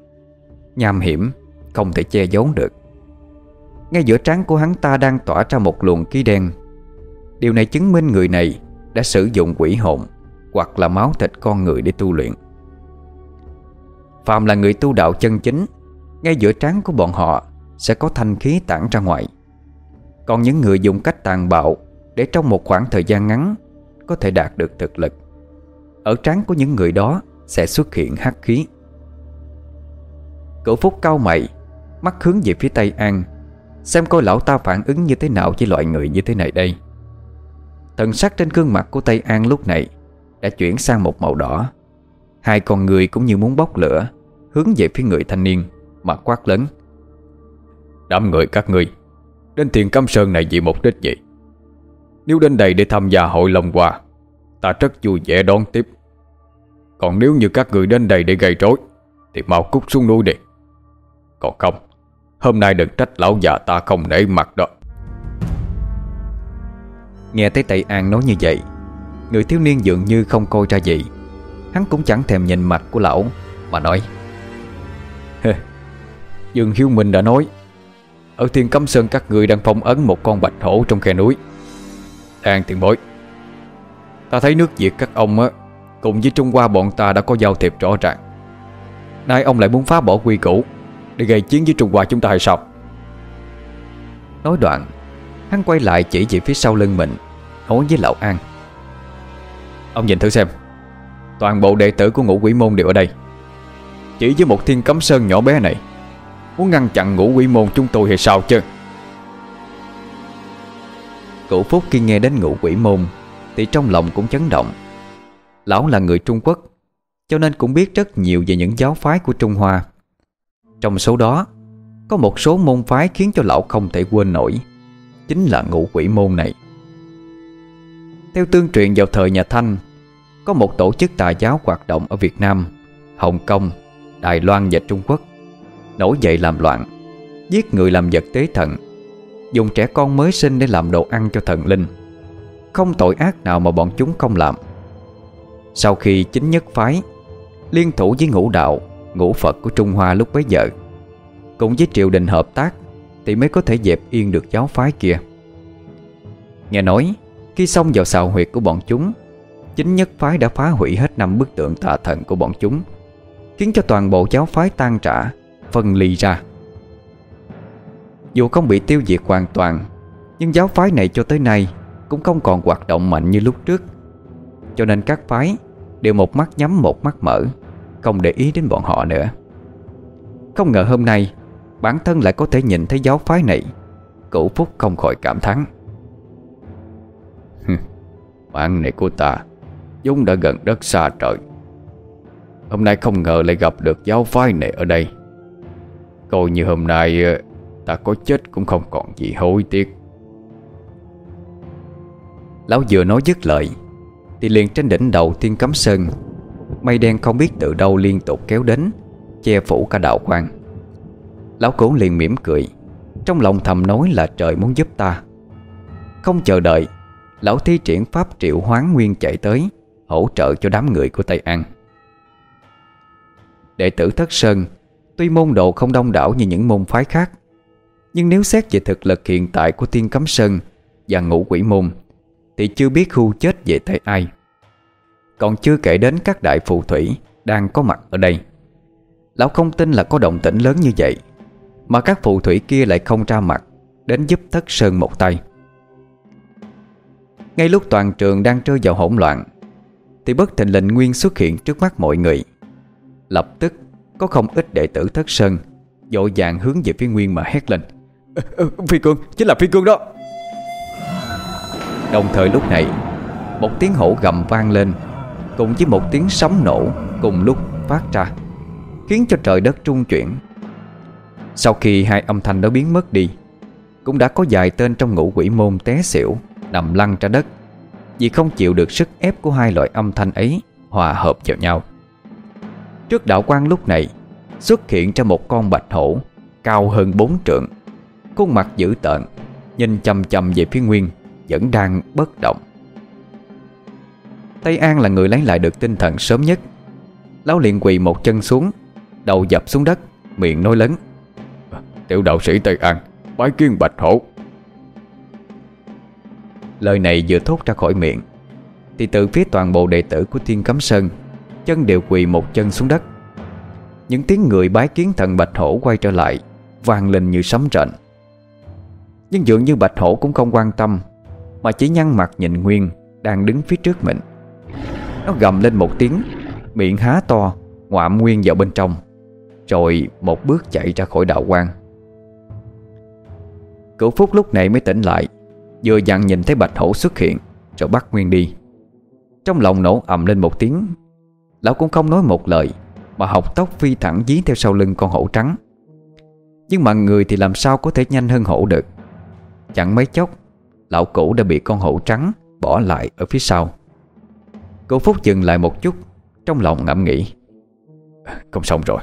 Nham hiểm, Không thể che giấu được. Ngay giữa trán của hắn ta đang tỏa ra một luồng khí đen. Điều này chứng minh người này Đã sử dụng quỷ hồn Hoặc là máu thịt con người để tu luyện. Phạm là người tu đạo chân chính ngay giữa trán của bọn họ Sẽ có thanh khí tản ra ngoài. Còn những người dùng cách tàn bạo Để trong một khoảng thời gian ngắn Có thể đạt được thực lực, Ở trán của những người đó Sẽ xuất hiện hắc khí. Cửu phúc cao mày, Mắt hướng về phía Tây An, Xem coi lão ta phản ứng như thế nào với loại người như thế này đây. Thần sắc trên gương mặt của Tây An lúc này Đã chuyển sang một màu đỏ. Hai con người cũng như muốn bốc lửa, Hướng về phía người thanh niên. Mà quát lớn. Đám người các ngươi, Đến thiền cam sơn này vì mục đích gì? Nếu đến đây để tham gia hội lòng hòa, Ta rất vui vẻ đón tiếp. Còn nếu như các người đến đây để gây rối, Thì mau cút xuống núi đi. Còn không, Hôm nay đừng trách lão già ta không nể mặt đó. Nghe thấy Tây An nói như vậy, Người thiếu niên dường như không coi ra gì. Hắn cũng chẳng thèm nhìn mặt của lão, Mà nói Dương Hiếu Minh đã nói, Ở Thiên Cấm Sơn các người đang phong ấn Một con bạch hổ trong khe núi. An tiền bối, Ta thấy nước Việt các ông á, Cùng với Trung Hoa bọn ta đã có giao thiệp rõ ràng. Nay ông lại muốn phá bỏ quy củ để gây chiến với Trung Hoa chúng ta hay sao? Nói đoạn, Hắn quay lại chỉ về phía sau lưng mình, Nói với Lão An, Ông nhìn thử xem, Toàn bộ đệ tử của ngũ quỷ môn đều ở đây. Chỉ với một thiên cấm sơn nhỏ bé này Muốn ngăn chặn ngũ quỷ môn chúng tôi hay sao chứ? Cửu Phúc khi nghe đến ngũ quỷ môn Thì trong lòng cũng chấn động. Lão là người Trung Quốc Cho nên cũng biết rất nhiều về những giáo phái của Trung Hoa. Trong số đó Có một số môn phái khiến cho lão không thể quên nổi Chính là ngũ quỷ môn này. Theo tương truyền vào thời nhà Thanh Có một tổ chức tà giáo hoạt động ở Việt Nam Hồng Kông, Đài Loan và Trung Quốc. Nổi dậy làm loạn, Giết người làm vật tế thần, Dùng trẻ con mới sinh để làm đồ ăn cho thần linh. Không tội ác nào mà bọn chúng không làm. Sau khi chính nhất phái Liên thủ với ngũ đạo, Ngũ Phật của Trung Hoa lúc bấy giờ, Cùng với triều đình hợp tác Thì mới có thể dẹp yên được giáo phái kia. Nghe nói, Khi xông vào xào huyệt của bọn chúng, Chính nhất phái đã phá hủy hết năm bức tượng tà thần của bọn chúng, Khiến cho toàn bộ giáo phái tan trả Phân ly ra. Dù không bị tiêu diệt hoàn toàn, Nhưng giáo phái này cho tới nay Cũng không còn hoạt động mạnh như lúc trước. Cho nên các phái Đều một mắt nhắm một mắt mở, không để ý đến bọn họ nữa. Không ngờ hôm nay, Bản thân lại có thể nhìn thấy giáo phái này, Cửu Phúc không khỏi cảm thán. Bạn này của ta, Vốn đã gần đất xa trời. Hôm nay không ngờ lại gặp được giáo phái này ở đây. Coi như hôm nay ờ, Ta có chết cũng không còn gì hối tiếc. Lão vừa nói dứt lời, Thì liền trên đỉnh đầu tiên cấm sơn, Mây đen không biết từ đâu liên tục kéo đến, Che phủ cả đạo quan Lão cũ liền mỉm cười, Trong lòng thầm nói là trời muốn giúp ta. Không chờ đợi, Lão thi triển pháp triệu hoán nguyên chạy tới, Hỗ trợ cho đám người của Tây An. Đệ tử Thất Sơn Tuy môn độ không đông đảo như những môn phái khác, Nhưng nếu xét về thực lực hiện tại của Tiên Cấm Sơn Và ngũ quỷ môn, Thì chưa biết khu chết về tay ai. Còn chưa kể đến các đại phù thủy Đang có mặt ở đây. Lão không tin là có động tĩnh lớn như vậy, Mà các phù thủy kia lại không ra mặt Đến giúp Thất Sơn một tay. Ngay lúc toàn trường đang rơi vào hỗn loạn, Thì bất thình lình Nguyên xuất hiện trước mắt mọi người. Lập tức có không ít đệ tử Thất Sơn Dội vàng hướng về phía Nguyên mà hét lên. Ờ, ờ, phi Cương, chính là Phi Cương đó. Đồng thời lúc này Một tiếng hổ gầm vang lên Cùng với một tiếng sấm nổ Cùng lúc phát ra Khiến cho trời đất trung chuyển. Sau khi hai âm thanh đó biến mất đi Cũng đã có vài tên trong ngũ quỷ môn té xỉu Nằm lăn ra đất. Vì không chịu được sức ép của hai loại âm thanh ấy Hòa hợp vào nhau. Trước đạo quan lúc này, Xuất hiện ra một con bạch hổ, Cao hơn bốn trượng. Khuôn mặt dữ tợn, Nhìn chầm chầm về phía Nguyên, Vẫn đang bất động. Tây An là người lấy lại được tinh thần sớm nhất. Lão liền quỳ một chân xuống, Đầu dập xuống đất, Miệng nói lớn, Tiểu đạo sĩ Tây An, Bái kiến bạch hổ. Lời này vừa thốt ra khỏi miệng, Thì từ phía toàn bộ đệ tử của Thiên Cấm Sơn Chân đều quỳ một chân xuống đất. Những tiếng người bái kiến thần Bạch Hổ quay trở lại, vang lên như sấm rền. Nhưng dường như Bạch Hổ cũng không quan tâm, Mà chỉ nhăn mặt nhìn Nguyên Đang đứng phía trước mình. Nó gầm lên một tiếng, Miệng há to, Ngoạm Nguyên vào bên trong, Rồi một bước chạy ra khỏi đạo quan. Cửu Phúc lúc này mới tỉnh lại, Vừa dặn nhìn thấy Bạch Hổ xuất hiện, Rồi bắt Nguyên đi. Trong lòng nổ ầm lên một tiếng Lão cũng không nói một lời Mà học tóc phi thẳng dí theo sau lưng con hổ trắng. Nhưng mà người thì làm sao có thể nhanh hơn hổ được? Chẳng mấy chốc Lão cũ đã bị con hổ trắng Bỏ lại ở phía sau. Cô Phúc dừng lại một chút Trong lòng ngẫm nghĩ Không xong rồi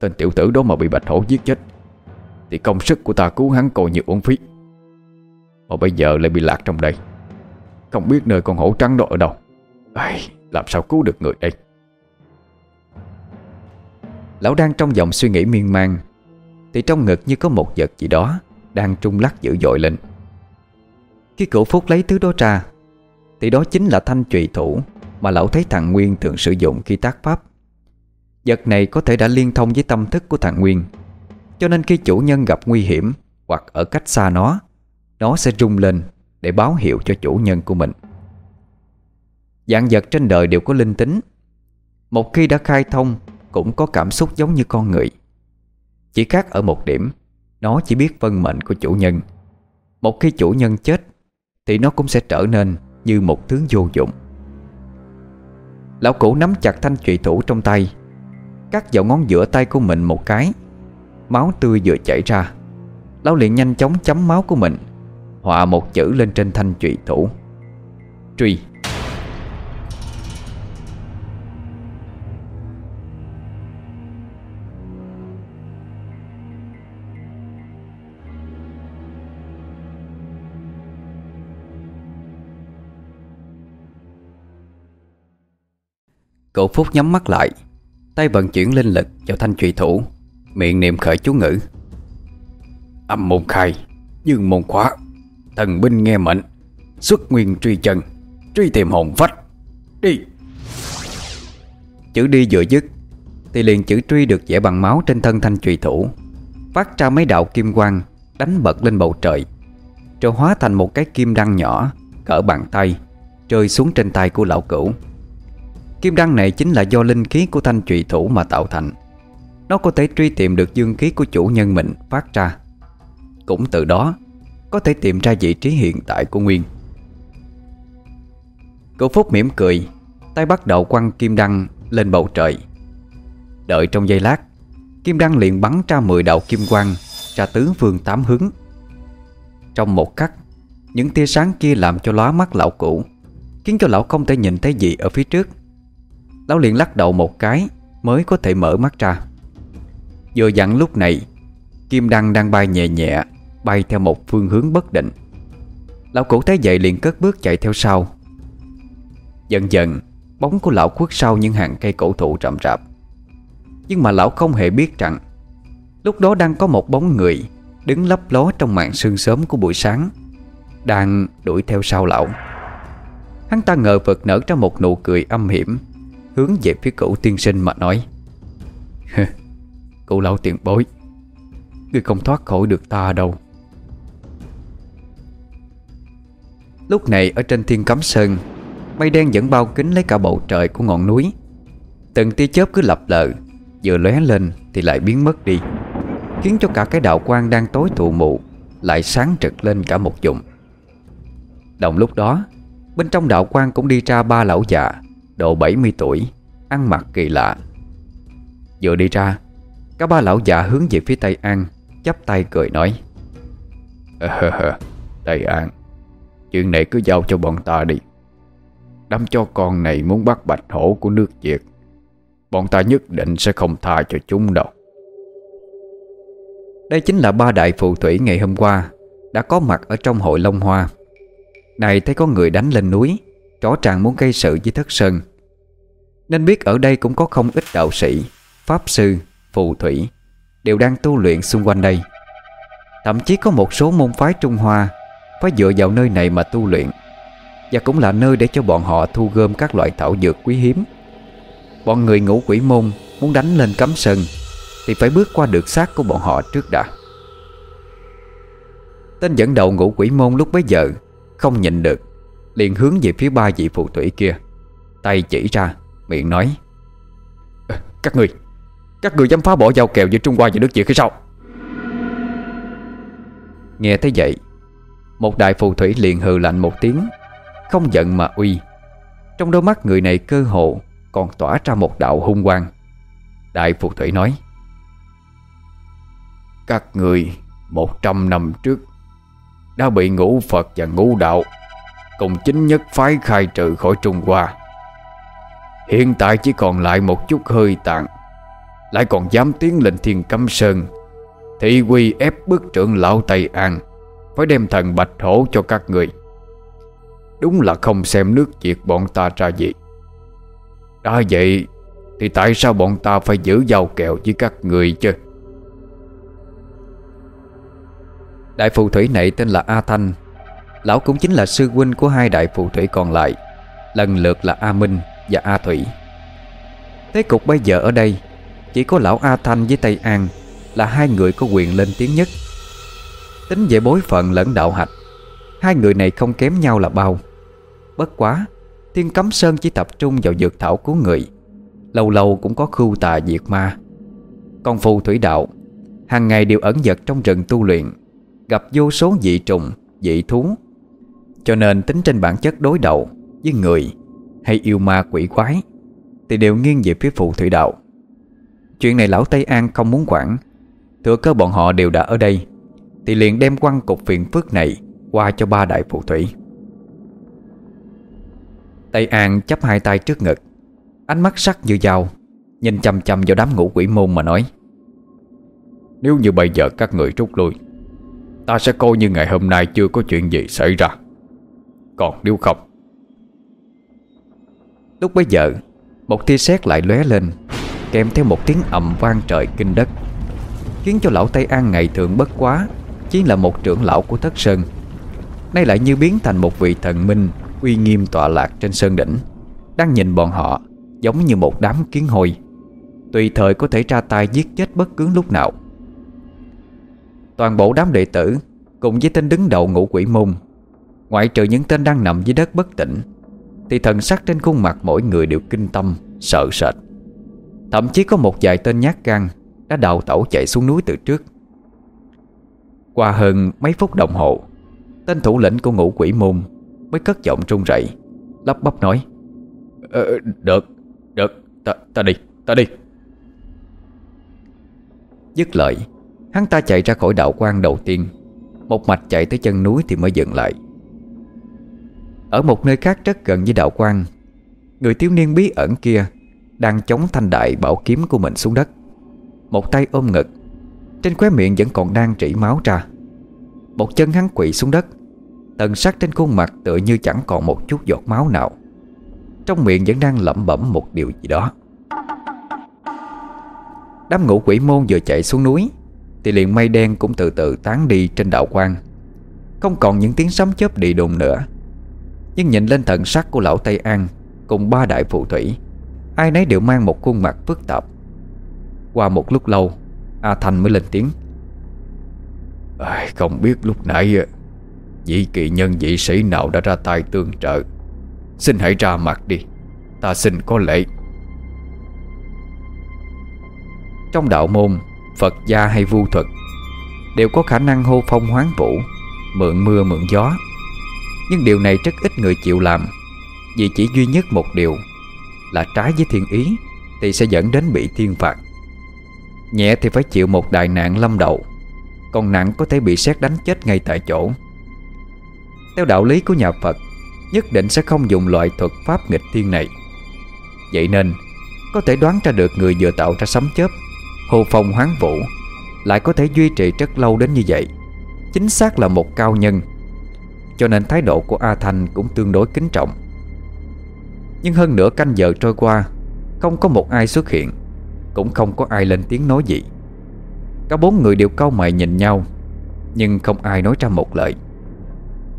Tên tiểu tử đó mà bị bạch hổ giết chết Thì công sức của ta cứu hắn coi như uổng phí. Mà bây giờ lại bị lạc trong đây Không biết nơi con hổ trắng đó ở đâu. Ai, Làm sao cứu được người đây? Lão đang trong dòng suy nghĩ miên man. Thì trong ngực như có một vật gì đó Đang trung lắc dữ dội lên. Khi cửu phúc lấy thứ đó ra, Thì đó chính là thanh trùy thủ Mà lão thấy thằng Nguyên thường sử dụng khi tác pháp. Vật này có thể đã liên thông với tâm thức của thằng Nguyên, Cho nên khi chủ nhân gặp nguy hiểm Hoặc ở cách xa nó Nó sẽ rung lên Để báo hiệu cho chủ nhân của mình. Dạng vật trên đời đều có linh tính. Một khi đã khai thông cũng có cảm xúc giống như con người. Chỉ khác ở một điểm, Nó chỉ biết vân mệnh của chủ nhân. Một khi chủ nhân chết, Thì nó cũng sẽ trở nên như một thứ vô dụng. Lão cũ nắm chặt thanh trụy thủ trong tay, Cắt vào ngón giữa tay của mình một cái. Máu tươi vừa chảy ra, Lão liền nhanh chóng chấm máu của mình, Họa một chữ lên trên thanh trụy thủ. Truy. Cậu Phúc nhắm mắt lại, Tay vận chuyển linh lực vào thanh trụy thủ, Miệng niệm khởi chú ngữ. Âm môn khai, Dương môn khóa, Thần binh nghe mệnh, Xuất nguyên truy chân, Truy tìm hồn phách, Đi. Chữ đi vừa dứt, Thì liền chữ truy được vẽ bằng máu trên thân thanh trùy thủ, Phát ra mấy đạo kim quang Đánh bật lên bầu trời, Rồi hóa thành một cái kim đăng nhỏ Cỡ bàn tay, Rơi xuống trên tay của lão cửu. Kim đăng này chính là do linh khí của thanh trụy thủ mà tạo thành. Nó có thể truy tìm được dương khí của chủ nhân mình phát ra. Cũng từ đó, Có thể tìm ra vị trí hiện tại của Nguyên. Cậu Phúc mỉm cười, Tay bắt đầu quăng kim đăng lên bầu trời. Đợi trong giây lát, Kim đăng liền bắn ra 10 đạo kim quang Ra tứ phương tám hướng. Trong một khắc, Những tia sáng kia làm cho lóa mắt lão cũ, Khiến cho lão không thể nhìn thấy gì ở phía trước. Lão liền lắc đầu một cái, Mới có thể mở mắt ra. Vừa dặn lúc này, Kim đăng đang bay nhẹ nhẹ, Bay theo một phương hướng bất định. Lão cổ thấy vậy liền cất bước chạy theo sau. Dần dần, Bóng của lão khuất sau những hàng cây cổ thụ rậm rạp. Nhưng mà lão không hề biết rằng, Lúc đó đang có một bóng người Đứng lấp ló trong màn sương sớm của buổi sáng, Đang đuổi theo sau lão. Hắn ta ngờ vực nở ra một nụ cười âm hiểm. Hướng về phía cậu tiên sinh mà nói. Cậu lão tiền bối, Ngươi không thoát khỏi được ta đâu. Lúc này ở trên thiên cấm sơn, Mây đen vẫn bao kính lấy cả bầu trời của ngọn núi. Từng tia chớp cứ lập lờ, Vừa lóe lên thì lại biến mất đi, Khiến cho cả cái đạo quang đang tối tụ mù Lại sáng trực lên cả một vùng. Đồng lúc đó, Bên trong đạo quang cũng đi ra ba lão già Độ 70 tuổi Ăn mặc kỳ lạ. Vừa đi ra Cả ba lão già hướng về phía Tây An chắp tay cười nói Tây An Chuyện này cứ giao cho bọn ta đi. Đám cho con này muốn bắt bạch hổ của nước Việt Bọn ta nhất định sẽ không tha cho chúng đâu. Đây chính là ba đại phù thủy ngày hôm qua Đã có mặt ở trong hội Long Hoa. Này thấy có người đánh lên núi Rõ ràng muốn gây sự với thất sơn. Nên biết ở đây cũng có không ít đạo sĩ Pháp sư, phù thủy Đều đang tu luyện xung quanh đây. Thậm chí có một số môn phái Trung Hoa Phải dựa vào nơi này mà tu luyện và cũng là nơi để cho bọn họ thu gom các loại thảo dược quý hiếm. Bọn người ngũ quỷ môn muốn đánh lên cấm sơn Thì phải bước qua được xác của bọn họ trước đã. Tên dẫn đầu ngũ quỷ môn lúc bấy giờ Không nhịn được. Liền hướng về phía ba vị phù thủy kia. Tay chỉ ra, Miệng nói ờ, Các người Các người dám phá bỏ giao kèo giữa Trung Hoa và nước Việt hay sao? Nghe thấy vậy, Một đại phù thủy liền hừ lạnh một tiếng, không giận mà uy. Trong đôi mắt người này cơ hồ Còn tỏa ra một đạo hung quang. Đại phù thủy nói, Các người Một trăm năm trước Đã bị ngũ Phật và ngũ đạo Cùng chính nhất phái khai trừ khỏi Trung Hoa. Hiện tại chỉ còn lại một chút hơi tàn, Lại còn dám tiến lên thiên cấm sơn. Thị quy ép bức trưởng lão Tây An, Phải đem thần bạch hổ cho các người. Đúng là không xem nước Việt bọn ta ra gì. Đã vậy, Thì tại sao bọn ta phải giữ giao kèo với các người chứ? Đại phù thủy này tên là A Thanh Lão cũng chính là sư huynh của hai đại phù thủy còn lại Lần lượt là A Minh và A Thủy. Thế cục bây giờ ở đây Chỉ có lão A Thanh với Tây An Là hai người có quyền lên tiếng nhất. Tính về bối phận lẫn đạo hạch Hai người này không kém nhau là bao. Bất quá Thiên Cấm Sơn chỉ tập trung vào dược thảo cứu người Lâu lâu cũng có khu tà diệt ma. Còn phù thủy đạo hàng ngày đều ẩn giật trong rừng tu luyện Gặp vô số dị trùng, dị thú cho nên tính trên bản chất đối đầu Với người hay yêu ma quỷ quái Thì đều nghiêng về phía phù thủy đạo. Chuyện này lão Tây An không muốn quản. Thừa cơ bọn họ đều đã ở đây, Thì liền đem quăng cục phiền phức này Qua cho ba đại phù thủy. Tây An chấp hai tay trước ngực, Ánh mắt sắc như dao, Nhìn chầm chầm vào đám ngũ quỷ môn mà nói, Nếu như bây giờ các người rút lui, Ta sẽ coi như ngày hôm nay chưa có chuyện gì xảy ra. Còn điêu không Lúc bấy giờ, Một tia sét lại lóe lên, Kèm theo một tiếng ầm vang trời kinh đất, Khiến cho lão Tây An ngày thường bất quá, Chỉ là một trưởng lão của Thất Sơn. Nay lại như biến thành một vị thần minh Uy nghiêm tọa lạc trên sơn đỉnh, Đang nhìn bọn họ Giống như một đám kiến hồi Tùy thời có thể ra tay giết chết bất cứ lúc nào. Toàn bộ đám đệ tử Cùng với tên đứng đầu ngũ quỷ môn Ngoại trừ những tên đang nằm dưới đất bất tỉnh Thì thần sắc trên khuôn mặt mỗi người đều kinh tâm Sợ sệt. Thậm chí có một vài tên nhát gan Đã đào tẩu chạy xuống núi từ trước. Qua hơn mấy phút đồng hồ Tên thủ lĩnh của ngũ quỷ môn Mới cất giọng run rẩy Lắp bắp nói ờ, Được Được ta, ta đi Ta đi. Dứt lời Hắn ta chạy ra khỏi đạo quan đầu tiên Một mạch chạy tới chân núi thì mới dừng lại. Ở một nơi khác rất gần với đạo quan Người thiếu niên bí ẩn kia Đang chống thanh đại bảo kiếm của mình xuống đất. Một tay ôm ngực, Trên khóe miệng vẫn còn đang trĩ máu ra. Một chân hắn quỵ xuống đất, Tần sắc trên khuôn mặt tựa như chẳng còn một chút giọt máu nào. Trong miệng vẫn đang lẩm bẩm một điều gì đó. Đám ngũ quỷ môn vừa chạy xuống núi, Thì liền mây đen cũng từ từ tán đi trên đạo quan Không còn những tiếng sấm chớp đi đùng nữa. Nhưng nhìn lên thần sắc của lão Tây An Cùng ba đại phù thủy Ai nấy đều mang một khuôn mặt phức tạp. Qua một lúc lâu A Thành mới lên tiếng. À, Không biết lúc nãy à, Vị kỳ nhân vị sĩ nào đã ra tay tương trợ. Xin hãy ra mặt đi Ta xin có lễ Trong đạo môn Phật gia hay vu thuật Đều có khả năng hô phong hoán vũ Mượn mưa mượn gió. Nhưng điều này rất ít người chịu làm. Vì chỉ duy nhất một điều, Là trái với thiên ý, Thì sẽ dẫn đến bị thiên phạt. Nhẹ thì phải chịu một đại nạn lâm đầu, Còn nặng có thể bị xét đánh chết ngay tại chỗ. Theo đạo lý của nhà Phật, Nhất định sẽ không dùng loại thuật pháp nghịch thiên này. Vậy nên, Có thể đoán ra được người vừa tạo ra sấm chớp Hồ phong hoán vũ, Lại có thể duy trì rất lâu đến như vậy. Chính xác là một cao nhân cho nên thái độ của A Thanh cũng tương đối kính trọng. Nhưng hơn nửa canh giờ trôi qua, Không có một ai xuất hiện, Cũng không có ai lên tiếng nói gì. Cả bốn người đều cau mày nhìn nhau, Nhưng không ai nói ra một lời.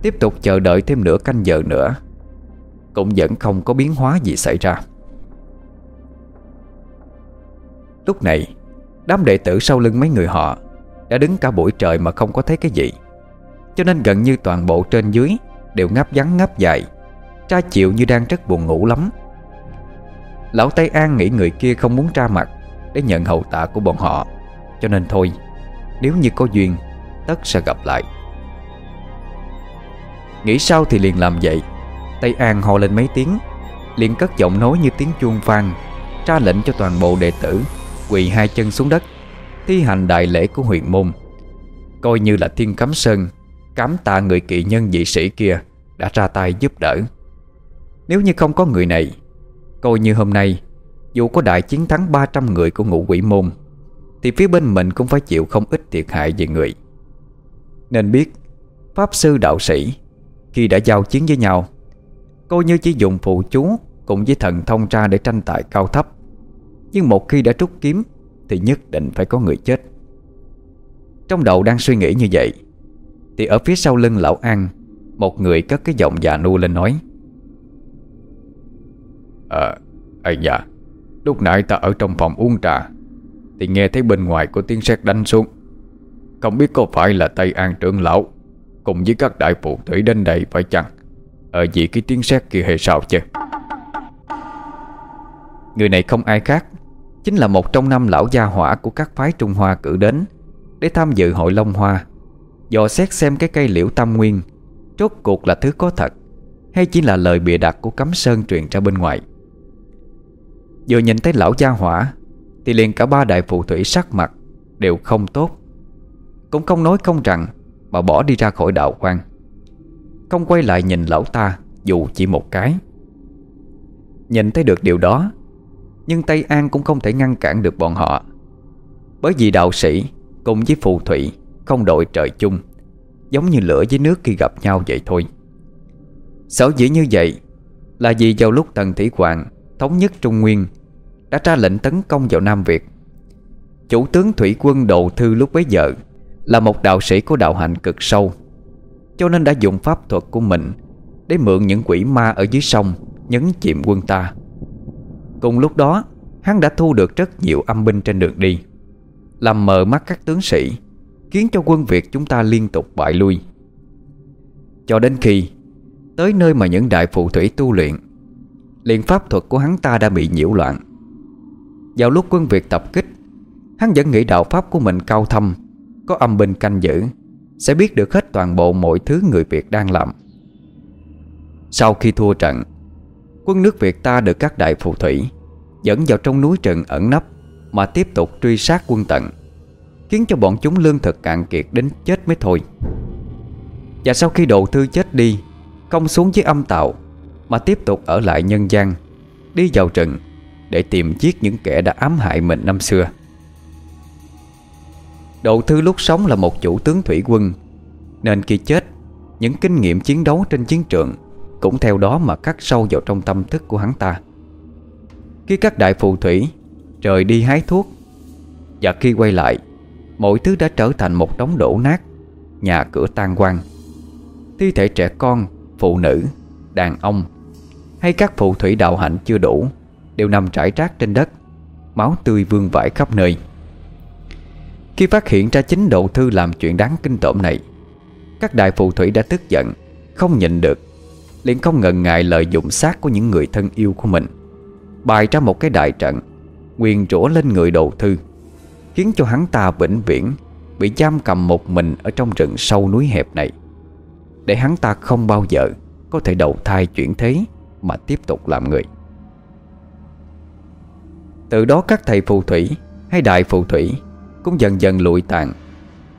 Tiếp tục chờ đợi thêm nửa canh giờ nữa, Cũng vẫn không có biến hóa gì xảy ra. Lúc này, Đám đệ tử sau lưng mấy người họ Đã đứng cả buổi trời mà không có thấy cái gì. Cho nên gần như toàn bộ trên dưới Đều ngáp vắng ngáp dài. Tra chịu như đang rất buồn ngủ lắm. Lão Tây An nghĩ người kia không muốn ra mặt Để nhận hậu tạ của bọn họ. Cho nên thôi, Nếu như có duyên, Tất sẽ gặp lại. Nghĩ sau thì liền làm vậy. Tây An hò lên mấy tiếng, liền cất giọng nói như tiếng chuông vang, Ra lệnh cho toàn bộ đệ tử Quỳ hai chân xuống đất, Thi hành đại lễ của huyện môn. Coi như là thiên cấm sơn Cám tạ người kỵ nhân dị sĩ kia Đã ra tay giúp đỡ. Nếu như không có người này, Coi như hôm nay, Dù có đại chiến thắng 300 người của ngũ quỷ môn, Thì phía bên mình cũng phải chịu không ít thiệt hại về người. Nên biết, Pháp sư đạo sĩ, Khi đã giao chiến với nhau, Coi như chỉ dùng phụ chú Cùng với thần thông ra để tranh tài cao thấp. Nhưng một khi đã trút kiếm, Thì nhất định phải có người chết. Trong đầu đang suy nghĩ như vậy thì ở phía sau lưng lão An Một người cất cái giọng già nua lên nói. Ờ, à, dạ Lúc nãy ta ở trong phòng uống trà Thì nghe thấy bên ngoài có tiếng sét đánh xuống. Không biết có phải là Tây An trưởng lão Cùng với các đại phụ thủy đến đây phải chăng? Ở vì cái tiếng sét kia hay sao chứ? Người này không ai khác Chính là một trong năm lão gia hỏa của các phái Trung Hoa cử đến Để tham dự hội Long Hoa Dò xét xem cái cây liễu tam nguyên Rốt cuộc là thứ có thật, Hay chỉ là lời bịa đặt của cấm sơn truyền ra bên ngoài. Vừa nhìn thấy lão gia hỏa, Thì liền cả ba đại phù thủy sắc mặt Đều không tốt. Cũng không nói không rằng, Mà bỏ đi ra khỏi đạo quan. Không quay lại nhìn lão ta, Dù chỉ một cái. Nhìn thấy được điều đó, nhưng Tây An cũng không thể ngăn cản được bọn họ. Bởi vì đạo sĩ Cùng với phù thủy không đội trời chung. Giống như lửa với nước khi gặp nhau vậy thôi. Sở dĩ như vậy Là vì vào lúc Tần Thủy Hoàng Thống nhất Trung Nguyên, Đã ra lệnh tấn công vào Nam Việt. Chủ tướng thủy quân Độ Thư lúc bấy giờ Là một đạo sĩ có đạo hạnh cực sâu, Cho nên đã dùng pháp thuật của mình Để mượn những quỷ ma ở dưới sông Nhấn chìm quân ta. Cùng lúc đó, Hắn đã thu được rất nhiều âm binh trên đường đi, Làm mờ mắt các tướng sĩ. Khiến cho quân Việt chúng ta liên tục bại lui. Cho đến khi, Tới nơi mà những đại phù thủy tu luyện, liền pháp thuật của hắn ta đã bị nhiễu loạn. Vào lúc quân Việt tập kích, Hắn vẫn nghĩ đạo pháp của mình cao thâm, Có âm binh canh giữ, Sẽ biết được hết toàn bộ mọi thứ người Việt đang làm. Sau khi thua trận, Quân nước Việt ta được các đại phù thủy Dẫn vào trong núi rừng ẩn nấp Mà tiếp tục truy sát quân tận Khiến cho bọn chúng lương thực cạn kiệt đến chết mới thôi. Và sau khi độ thư chết đi Công xuống dưới âm tạo Mà tiếp tục ở lại nhân gian, Đi vào rừng Để tìm giết những kẻ đã ám hại mình năm xưa. Độ thư lúc sống là một chủ tướng thủy quân, Nên khi chết, Những kinh nghiệm chiến đấu trên chiến trường Cũng theo đó mà cắt sâu vào trong tâm thức của hắn ta. Khi các đại phù thủy Rời đi hái thuốc, Và khi quay lại Mọi thứ đã trở thành một đống đổ nát Nhà cửa tan quang Thi thể trẻ con, phụ nữ, đàn ông Hay các phù thủy đạo hạnh chưa đủ Đều nằm trải rác trên đất Máu tươi vương vãi khắp nơi. Khi phát hiện ra chính độ thư làm chuyện đáng kinh tởm này Các đại phù thủy đã tức giận Không nhịn được liền không ngần ngại lợi dụng xác của những người thân yêu của mình Bài ra một cái đại trận Quyền rủa lên người đầu thư. Khiến cho hắn ta vĩnh viễn Bị giam cầm một mình Ở trong rừng sâu núi hẹp này. Để hắn ta không bao giờ Có thể đầu thai chuyển thế Mà tiếp tục làm người. Từ đó các thầy phù thủy Hay đại phù thủy Cũng dần dần lụi tàn,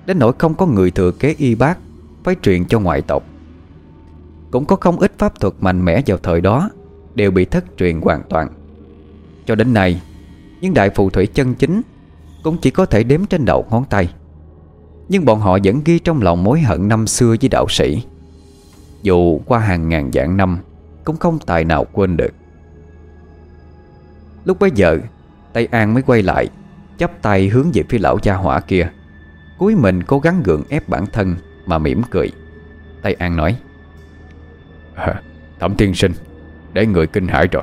Đến nỗi không có người thừa kế y bác Phải truyền cho ngoại tộc. Cũng có không ít pháp thuật mạnh mẽ vào thời đó Đều bị thất truyền hoàn toàn. Cho đến nay, Những đại phù thủy chân chính cũng chỉ có thể đếm trên đầu ngón tay. Nhưng bọn họ vẫn ghi trong lòng mối hận năm xưa với đạo sĩ. Dù qua hàng ngàn vạn năm Cũng không tài nào quên được. Lúc bấy giờ Tây An mới quay lại chắp tay hướng về phía lão gia hỏa kia. Cuối mình cố gắng gượng ép bản thân Mà mỉm cười. Tây An nói à, Thẩm tiên sinh Để người kinh hãi rồi.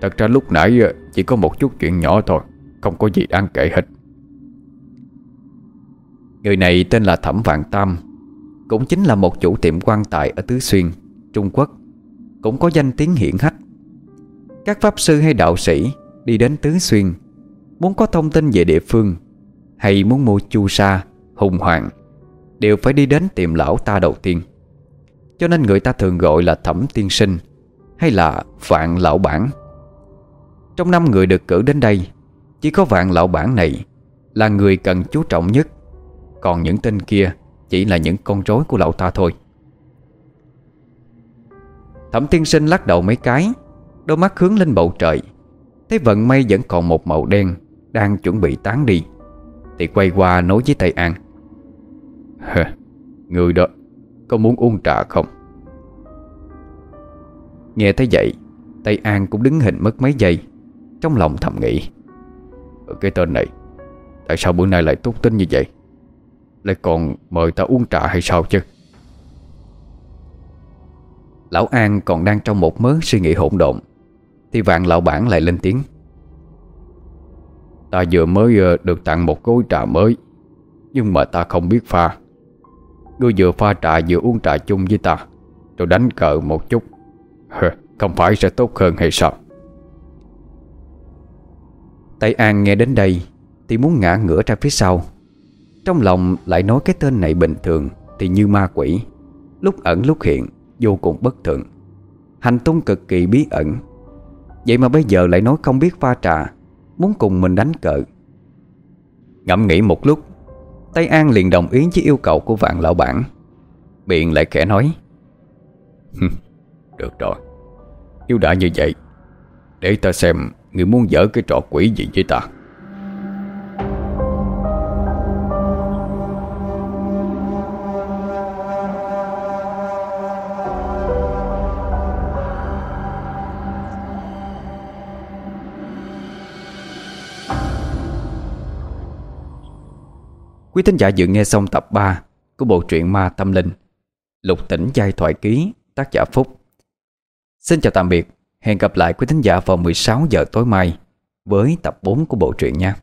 Thật ra lúc nãy ờ, chỉ có một chút chuyện nhỏ thôi. Không có gì đáng kể hết. Người này tên là Thẩm Vạn Tam Cũng chính là một chủ tiệm quan tài ở Tứ Xuyên, Trung Quốc. Cũng có danh tiếng hiển hách. Các pháp sư hay đạo sĩ đi đến Tứ Xuyên Muốn có thông tin về địa phương Hay muốn mua chu sa, hùng hoàng Đều phải đi đến tiệm lão ta đầu tiên. Cho nên người ta thường gọi là Thẩm Tiên Sinh Hay là Vạn Lão Bản. Trong năm người được cử đến đây chỉ có Vạn Lão Bản này Là người cần chú trọng nhất. Còn những tên kia Chỉ là những con rối của lão ta thôi. Thẩm tiên sinh lắc đầu mấy cái, Đôi mắt hướng lên bầu trời. Thấy vận mây vẫn còn một màu đen Đang chuẩn bị tán đi, Thì quay qua nói với Tây An. Người đó Có muốn uống trà không? Nghe thấy vậy, Tây An cũng đứng hình mất mấy giây, Trong lòng thầm nghĩ. Cái tên này, Tại sao bữa nay lại tốt tính như vậy? Lại còn mời ta uống trà hay sao chứ? Lão An còn đang trong một mớ suy nghĩ hỗn độn, Thì vạn lão bản lại lên tiếng. Ta vừa mới ờ, được tặng một cối trà mới, Nhưng mà ta không biết pha. Ngươi vừa pha trà vừa uống trà chung với ta, Rồi đánh cờ một chút. Không phải sẽ tốt hơn hay sao? Tây An nghe đến đây Thì muốn ngã ngửa ra phía sau. Trong lòng lại nói cái tên này bình thường Thì như ma quỷ. Lúc ẩn lúc hiện, Vô cùng bất thường. Hành tung cực kỳ bí ẩn. Vậy mà bây giờ lại nói không biết pha trà, Muốn cùng mình đánh cờ. Ngẫm nghĩ một lúc, Tây An liền đồng ý với yêu cầu của vạn lão bản. Biện lại khẽ nói Được rồi. Nếu đã như vậy, Để ta xem Người muốn dở cái trò quỷ gì với ta? Quý thính giả vừa nghe xong tập 3 của bộ truyện Ma Tâm Linh, Lục tỉnh giai thoại ký, tác giả Phúc. Xin chào tạm biệt. Hẹn gặp lại quý thính giả vào 16 giờ tối mai với tập 4 của bộ truyện nha.